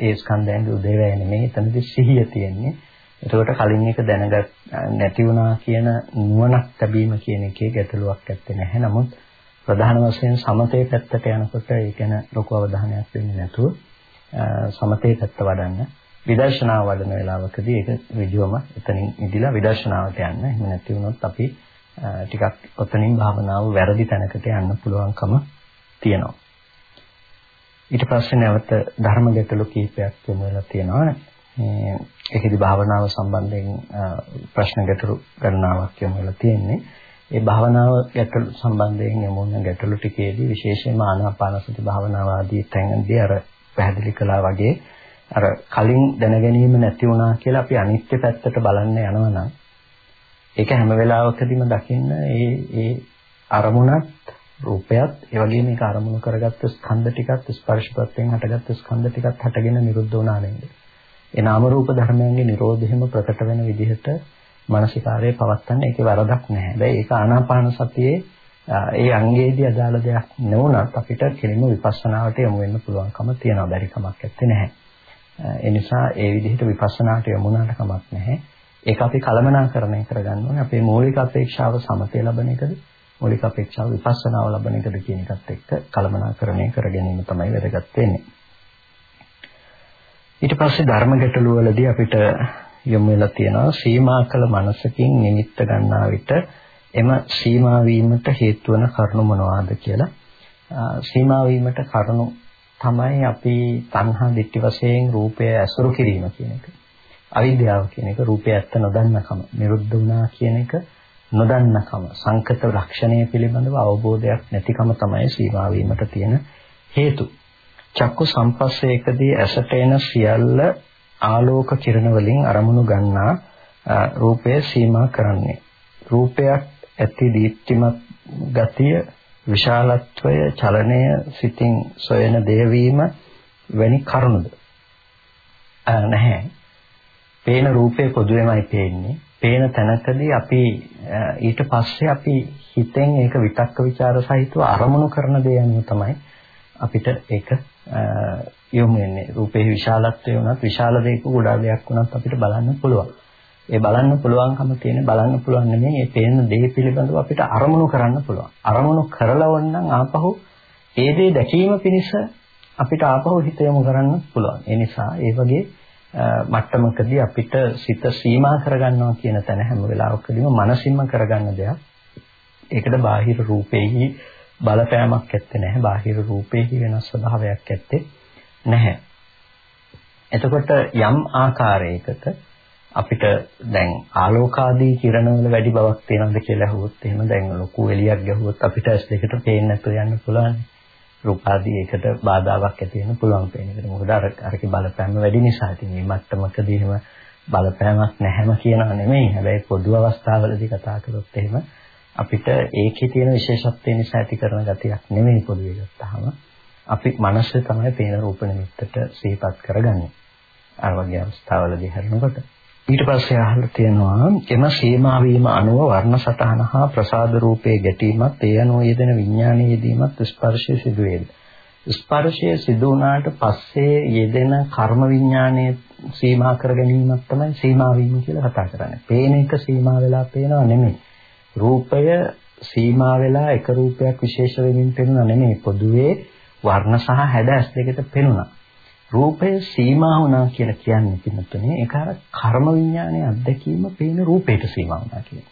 ඒ ස්කන්ධයන්ගේ උදේවැය නෙමෙයි එතනදී සිහිය තියෙන්නේ එතකොට කලින් එක දැනගත් නැති වුණා කියන නුවණක් ලැබීම කියන එකේ ගැටලුවක් ඇත්තේ නැහැ. නමුත් ප්‍රධාන වශයෙන් සමතේ පැත්තට යනකොට ඒ කියන ලොකු අවධානයක් දෙන්නේ නැතුව සමතේ පැත්ත වඩන්න විදර්ශනාව වඩන වෙලාවකදී ඒක විදියම එතනින් ඉදිලා විදර්ශනාවට යන්න. එහෙම නැති වුණොත් අපි ටිකක් ඔතනින් භාවනාව වැරදි තැනකට යන්න පුළුවන්කම තියෙනවා. ඊට පස්සේ නැවත ධර්ම ගැටලු කීපයක් යොමු වෙලා තියෙනවා. මේ ඒකෙදි භාවනාව සම්බන්ධයෙන් ප්‍රශ්න ගැටළු ගණනාවක් යොමු වෙලා තියෙන්නේ. ඒ භාවනාව ගැටළු සම්බන්ධයෙන් යොමු වන ගැටළු ටිකේදී විශේෂයෙන්ම ආනාපානසති භාවනාව ආදී තැන්දී අර පැහැදිලි කළා වගේ අර කලින් දැනගැනීම නැති වුණා කියලා අපි අනිත්‍ය පැත්තට බලන්න යනවා නම් ඒක හැම වෙලාවකදීම දකින්න ඒ ඒ අරමුණත් රූපයත් ඒ වගේම මේක අරමුණු කරගත්ත ස්කන්ධ ටිකත් ස්පර්ශපත්යෙන් හටගත්ත ස්කන්ධ ටිකත් හටගෙන නිරුද්ධ වුණා නේද? ඒ නාම රූප ධර්මයන්ගේ Nirodheම ප්‍රකට වෙන විදිහට මානසිකාරයේ පවත්තන්න ඒකේ වරදක් නැහැ. හැබැයි ඒක ආනාපාන සතියේ ඒ අංගයේදී අදාළ දෙයක් නෙවුණත් අපිට කෙලින්ම විපස්සනාවට යොමු වෙන්න පුළුවන්කම තියෙනවා. බැරි කමක් නැත්තේ නැහැ. ඒ නිසා ඒ විදිහට විපස්සනාට යොමු වුණාට කමක් නැහැ. ඒක අපි කලමනාකරණය කරගන්න ඕනේ. අපේ මූලික අපේක්ෂාව සමතේ ලබන එකද? මූලික අපේක්ෂාව විපස්සනාව ලබන එකද කියන එකත් එක්ක කලමනාකරණය කර ගැනීම තමයි වැදගත් වෙන්නේ. ඊට පස්සේ ධර්ම ගැටළු වලදී අපිට යොමු වෙලා තියෙනවා සීමා කළ මනසකින් නිමිත්ත ගන්නා විට එම සීමා වීමට හේතු වන කරුණු මොනවාද කියලා සීමා වීමට කරුණු තමයි අපි තණ්හා දිට්ඨි වශයෙන් රූපය ඇසුරු කිරීම කියන එක. අවිද්‍යාව කියන එක රූපය ඇත්ත නොදන්නකම, නිරුද්ධ වුණා කියන එක නොදන්නකම, සංකත ලක්ෂණය පිළිබඳව අවබෝධයක් නැතිකම තමයි සීමා වීමට තියෙන හේතු. චක්කු සම්පස්සේකදී ඇසට එන සියල්ල ආලෝක කිරණ වලින් අරමුණු ගන්නා රූපය සීමා කරන්නේ. රූපයක් ඇති දීප්තිමත් ගතිය, විශාලත්වය, චලනය, සිතින් සොයන දේවීම වැනි කරුණුද? නැහැ. පේන රූපේ පොදුවේමයි පේන්නේ. පේන තැනකදී අපි ඊට පස්සේ අපි හිතෙන් ඒක විතක්ක ਵਿਚාර සහිතව අරමුණු කරන දේ අනුව තමයි අපිට ඒක යොමු වෙන්නේ. රූපේ විශාලත්වය වුණත් විශාල දෙයක ගොඩාක් දෙයක් වුණත් අපිට බලන්න පුළුවන්. ඒ බලන්න පුළුවන්කම තියෙන බලන්න පුළුවන් නෙමෙයි මේ පේන දේ පිළිබඳව අපිට අරමුණු කරන්න පුළුවන්. අරමුණු කරලා වොන්නම් ආපහු ඒ දේ දැකීම පිණිස අපිට ආපහු හිත යොමු කරන්න පුළුවන්. ඒ නිසා ඒ වගේ මට්ටමකදී අපිට සිත සීමා කරගන්නවා කියන තැන හැම වෙලාවකදීම මනසින්ම කරගන්න දෙයක්. ඒකට බාහිර රූපේහි බලපෑමක් ඇත්තේ නැහැ. බාහිර රූපේහි වෙනස් ස්වභාවයක් ඇත්තේ නැහැ. එතකොට යම් ආකාරයකට අපිට දැන් ආලෝකාදී කිරණවල වැඩි බවක් තියෙනවද කියලා අහුවොත් එහෙම දැන් ලොකු එළියක් ගැහුවොත් අපිට ඇස් දෙකට පේන්නේ නැතුව යන්න පුළුවන්. රූපාදී ඒකට බාධාවක් ඇති වෙන පුළුවන් පේන එකට. මොකද අර අරකේ බලපෑම වැඩි නිසා. ඉතින් මේ මට්ටමකදී එහෙම බලපෑමක් නැහැම කියනවා නෙමෙයි. හැබැයි පොදු අවස්ථාවලදී කතා කරොත් එහෙම අපිට ඒකේ තියෙන විශේෂත්වය නිසා ඇති කරන ගතියක් නෙමෙයි පොදුවේ ගත්තාම අපි මනසේ තමයි පේන රූප නිමිත්තට සිහිපත් කරගන්නේ. අර වගේ අවස්ථාවලදී හැරෙනකොට ඊට පස්සේ අහලා තියෙනවා එම සීමා වීම අනුව වර්ණ සටහන හා ප්‍රසාද රූපයේ ගැටීමත් ඒ අනුව යෙදෙන විඥානයේ යෙදීමත් ස්පර්ශය සිදු වේද. ස්පර්ශය සිදු වුණාට පස්සේ යෙදෙන කර්ම විඥානයේ සීමා කර ගැනීමක් තමයි සීමා වීම කියලා කතා කරන්නේ. පේන එක සීමා වෙලා පේනව නෙමෙයි. රූපය සීමා වෙලා එක රූපයක් විශේෂ වෙමින් පෙනුණා නෙමෙයි පොදුවේ වර්ණ සහ හැඩ ඇස් දෙකට පෙනුණා. රූපය සීමා වුණා කියලා කියන්නේ පින්නතුනේ ඒක අර කර්ම විඥානයේ අත්දැකීම පේන රූපයට සීමා වුණා කියන්නේ.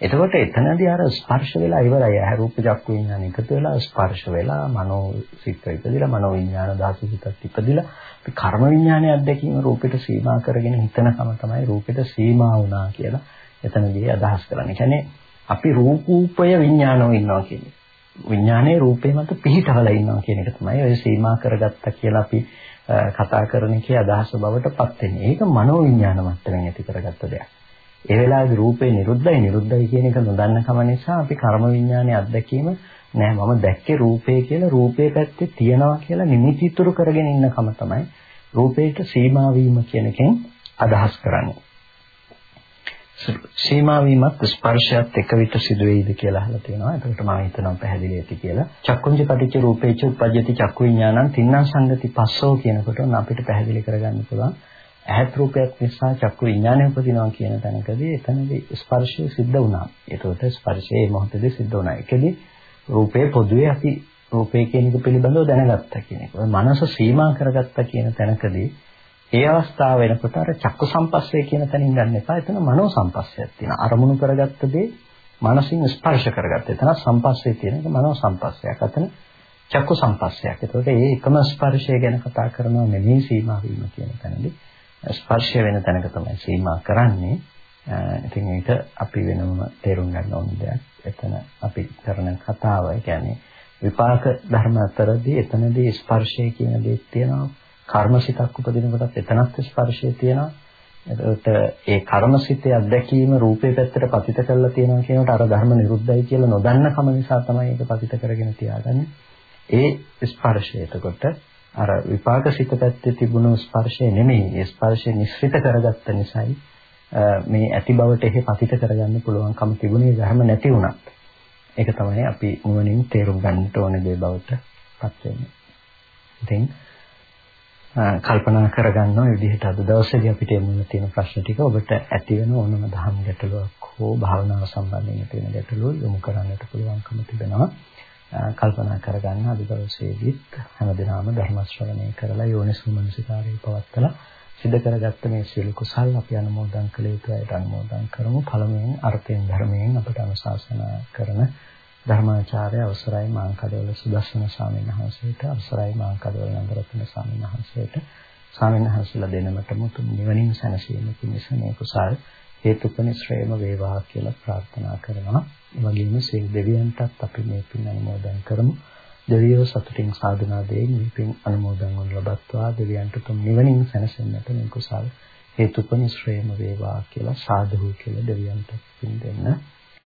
එතකොට එතනදී අර ස්පර්ශ වෙලා ඉවරයි. ඇහැ රූප චක්කු විඥාන එකතු වෙලා ස්පර්ශ වෙලා මනෝ සිත් ඉපදිලා මනෝ විඥාන ධාතු සිතත් ඉපදිලා අපි කර්ම විඥානයේ අත්දැකීම රූපෙට සීමා කරගෙන හිතනකම තමයි රූපෙට සීමා වුණා කියලා එතනදී අදහස් කරන්නේ. කියන්නේ අපි රූපූපය විඥානෝ ඉන්නවා කියන්නේ. විඥානයේ රූපේ මත පිහිටවලා ඉන්නවා කියන එක තමයි ඔය සීමා කරගත්තා කියලා අපි කතා කරන එකේ අදහස බවට පත් වෙන්නේ. ඒක මනෝ විඥාන මට්ටමින් ඇති කරගත්ත දෙයක්. ඒ වෙලාවේ රූපේ නිරුද්ධයි නිරුද්ධයි කියන එක නොදන්න කම නිසා අපි කර්ම විඥානයේ අත්දැකීම නෑ මම දැක්කේ රූපේ කියලා රූපේ පැත්තේ තියනවා කියලා නිමිති ඉතුරු කරගෙන ඉන්න කම තමයි රූපේට සීමා වීම කියන එකෙන් අදහස් කරන්නේ. සීමා වීමත් ස්පර්ශයත් එක විට සිදු වෙයිද කියලා අහලා තියෙනවා. එතකොට මම හිතනවා පැහැදිලි ඇති කියලා. චක්කුංජ පටිච්ච රූපේච උපජ්ජති චක්කු විඥානං තින්නම් සංගති පස්සෝ කියනකොට අපිට පැහැදිලි කරගන්න පුළුවන්. ඇහත් රූපයක් නිසා චක්කු විඥානය උපදිනවා කියන තැනකදී එතනදී ස්පර්ශය සිද්ධ වුණා. ඒතකොට ස්පර්ශය මේ මොහොතේදී සිද්ධ වුණා. ඒකෙදි රූපේ පොදුවේ අපි රූපේ කියන එක පිළිබඳව දැනගත්තා කියන එක. මනස සීමා කරගත්තා කියන තැනකදී ඒ අවස්ථාව වෙනකොට අර චක්කු සම්පස්සේ කියන තැනින් ගන්න එපා. එතන මනෝ සම්පස්සයක් තියෙනවා. අරමුණු කරගත්ත දේ මනසින් ස්පර්ශ කරගත්ත. එතන සම්පස්සේ තියෙන එක මනෝ සම්පස්සයක්. අතන චක්කු සම්පස්සයක්. ඒතකොට මේ එකම ස්පර්ශය ගැන කතා කරනවා නෙමෙයි සීමා වීම කියන තැනදී. ස්පර්ශය වෙන තැනක තමයි සීමා කරන්නේ. ඉතින් ඒක අපි වෙනම තේරුම් ගන්න ඕන දෙයක්. එතන අපි කරන කතාව කියන්නේ විපාක ධර්ම අතරදී එතනදී ස්පර්ශය කියන දේ තියෙනවා. කර්මසිතක් උපදින කොටත් එතනත් ස්පර්ශය තියෙනවා. එතකොට ඒ කර්මසිතේ අත්දැකීම රූපේ පැත්තට පතිත කරලා තියෙනවා කියනකොට අර ධර්ම නිරුද්ධයි කියලා නොදන්න කම නිසා තමයි ඒක පතිත කරගෙන තියාගන්නේ. ඒ ස්පර්ශය එතකොට අර විපාකසිත පැත්තේ තිබුණු ස්පර්ශය නෙමෙයි. ඒ ස්පර්ශය නිස්සිත කරගත්ත නිසායි මේ ඇති බවට එහෙ පතිත කරගන්න පුළුවන්කම තිබුණේ ධර්ම නැති වුණත්. ඒක තමයි අපි නුවණින් තේරුම් ගන්නට ඕනේ දේ බවට පත් වෙන්නේ. ඉතින් කල්පනා කරගන්න ඔය විදිහට අද දවසේදී අපිට එමුන තියෙන ප්‍රශ්න ටික ඔබට ඇති වෙන ඕනම දහම් ගැටලුවක් හෝ භාවනාව සම්බන්ධයෙන් තියෙන ගැටලුව යොමු කරන්නට පුළුවන්කම තිබෙනවා. කල්පනා කරගන්න අද දවසේදීත් හැමදෙනාම ධර්ම ශ්‍රවණය කරලා යෝනිසුමනසිකාරය පවත්තලා සිද්ධ කරගත්ත මේ සියලු කුසල් අපි අනුමෝදන් කළ යුතුයි අනුමෝදන් කරමු. පළමුවෙන් අර්ථයෙන් ධර්මයෙන් අපට අනුශාසනා කරන ධර්මාචාර්ය අවසරයි මාංකඩවල සුදස්සන ස්වාමීන් වහන්සේට අවසරයි මාංකඩවල නන්දරත්න ස්වාමීන් වහන්සේට ස්වාමීන් වහන්සේලා දෙනමට මුතුන් නිවනින් සැනසීම පිණිස මේ කුසල් හේතුපනිශ්‍රේම වේවා කියලා ප්‍රාර්ථනා කරනවා. ඒ වගේම සියලු දෙවියන්ටත් අපි මේ පින් අනුමෝදන් කරමු. දෙවියෝ සතුටින් සාධනා දෙයින් මේ පින් අනුමෝදන් වනු ලබත්වා දෙවියන්ට තුන් නිවනින් සැනසෙන්නට මේ කුසල් හේතුපනිශ්‍රේම වේවා කියලා සාදු කියලා දෙවියන්ට පින් දෙන්න.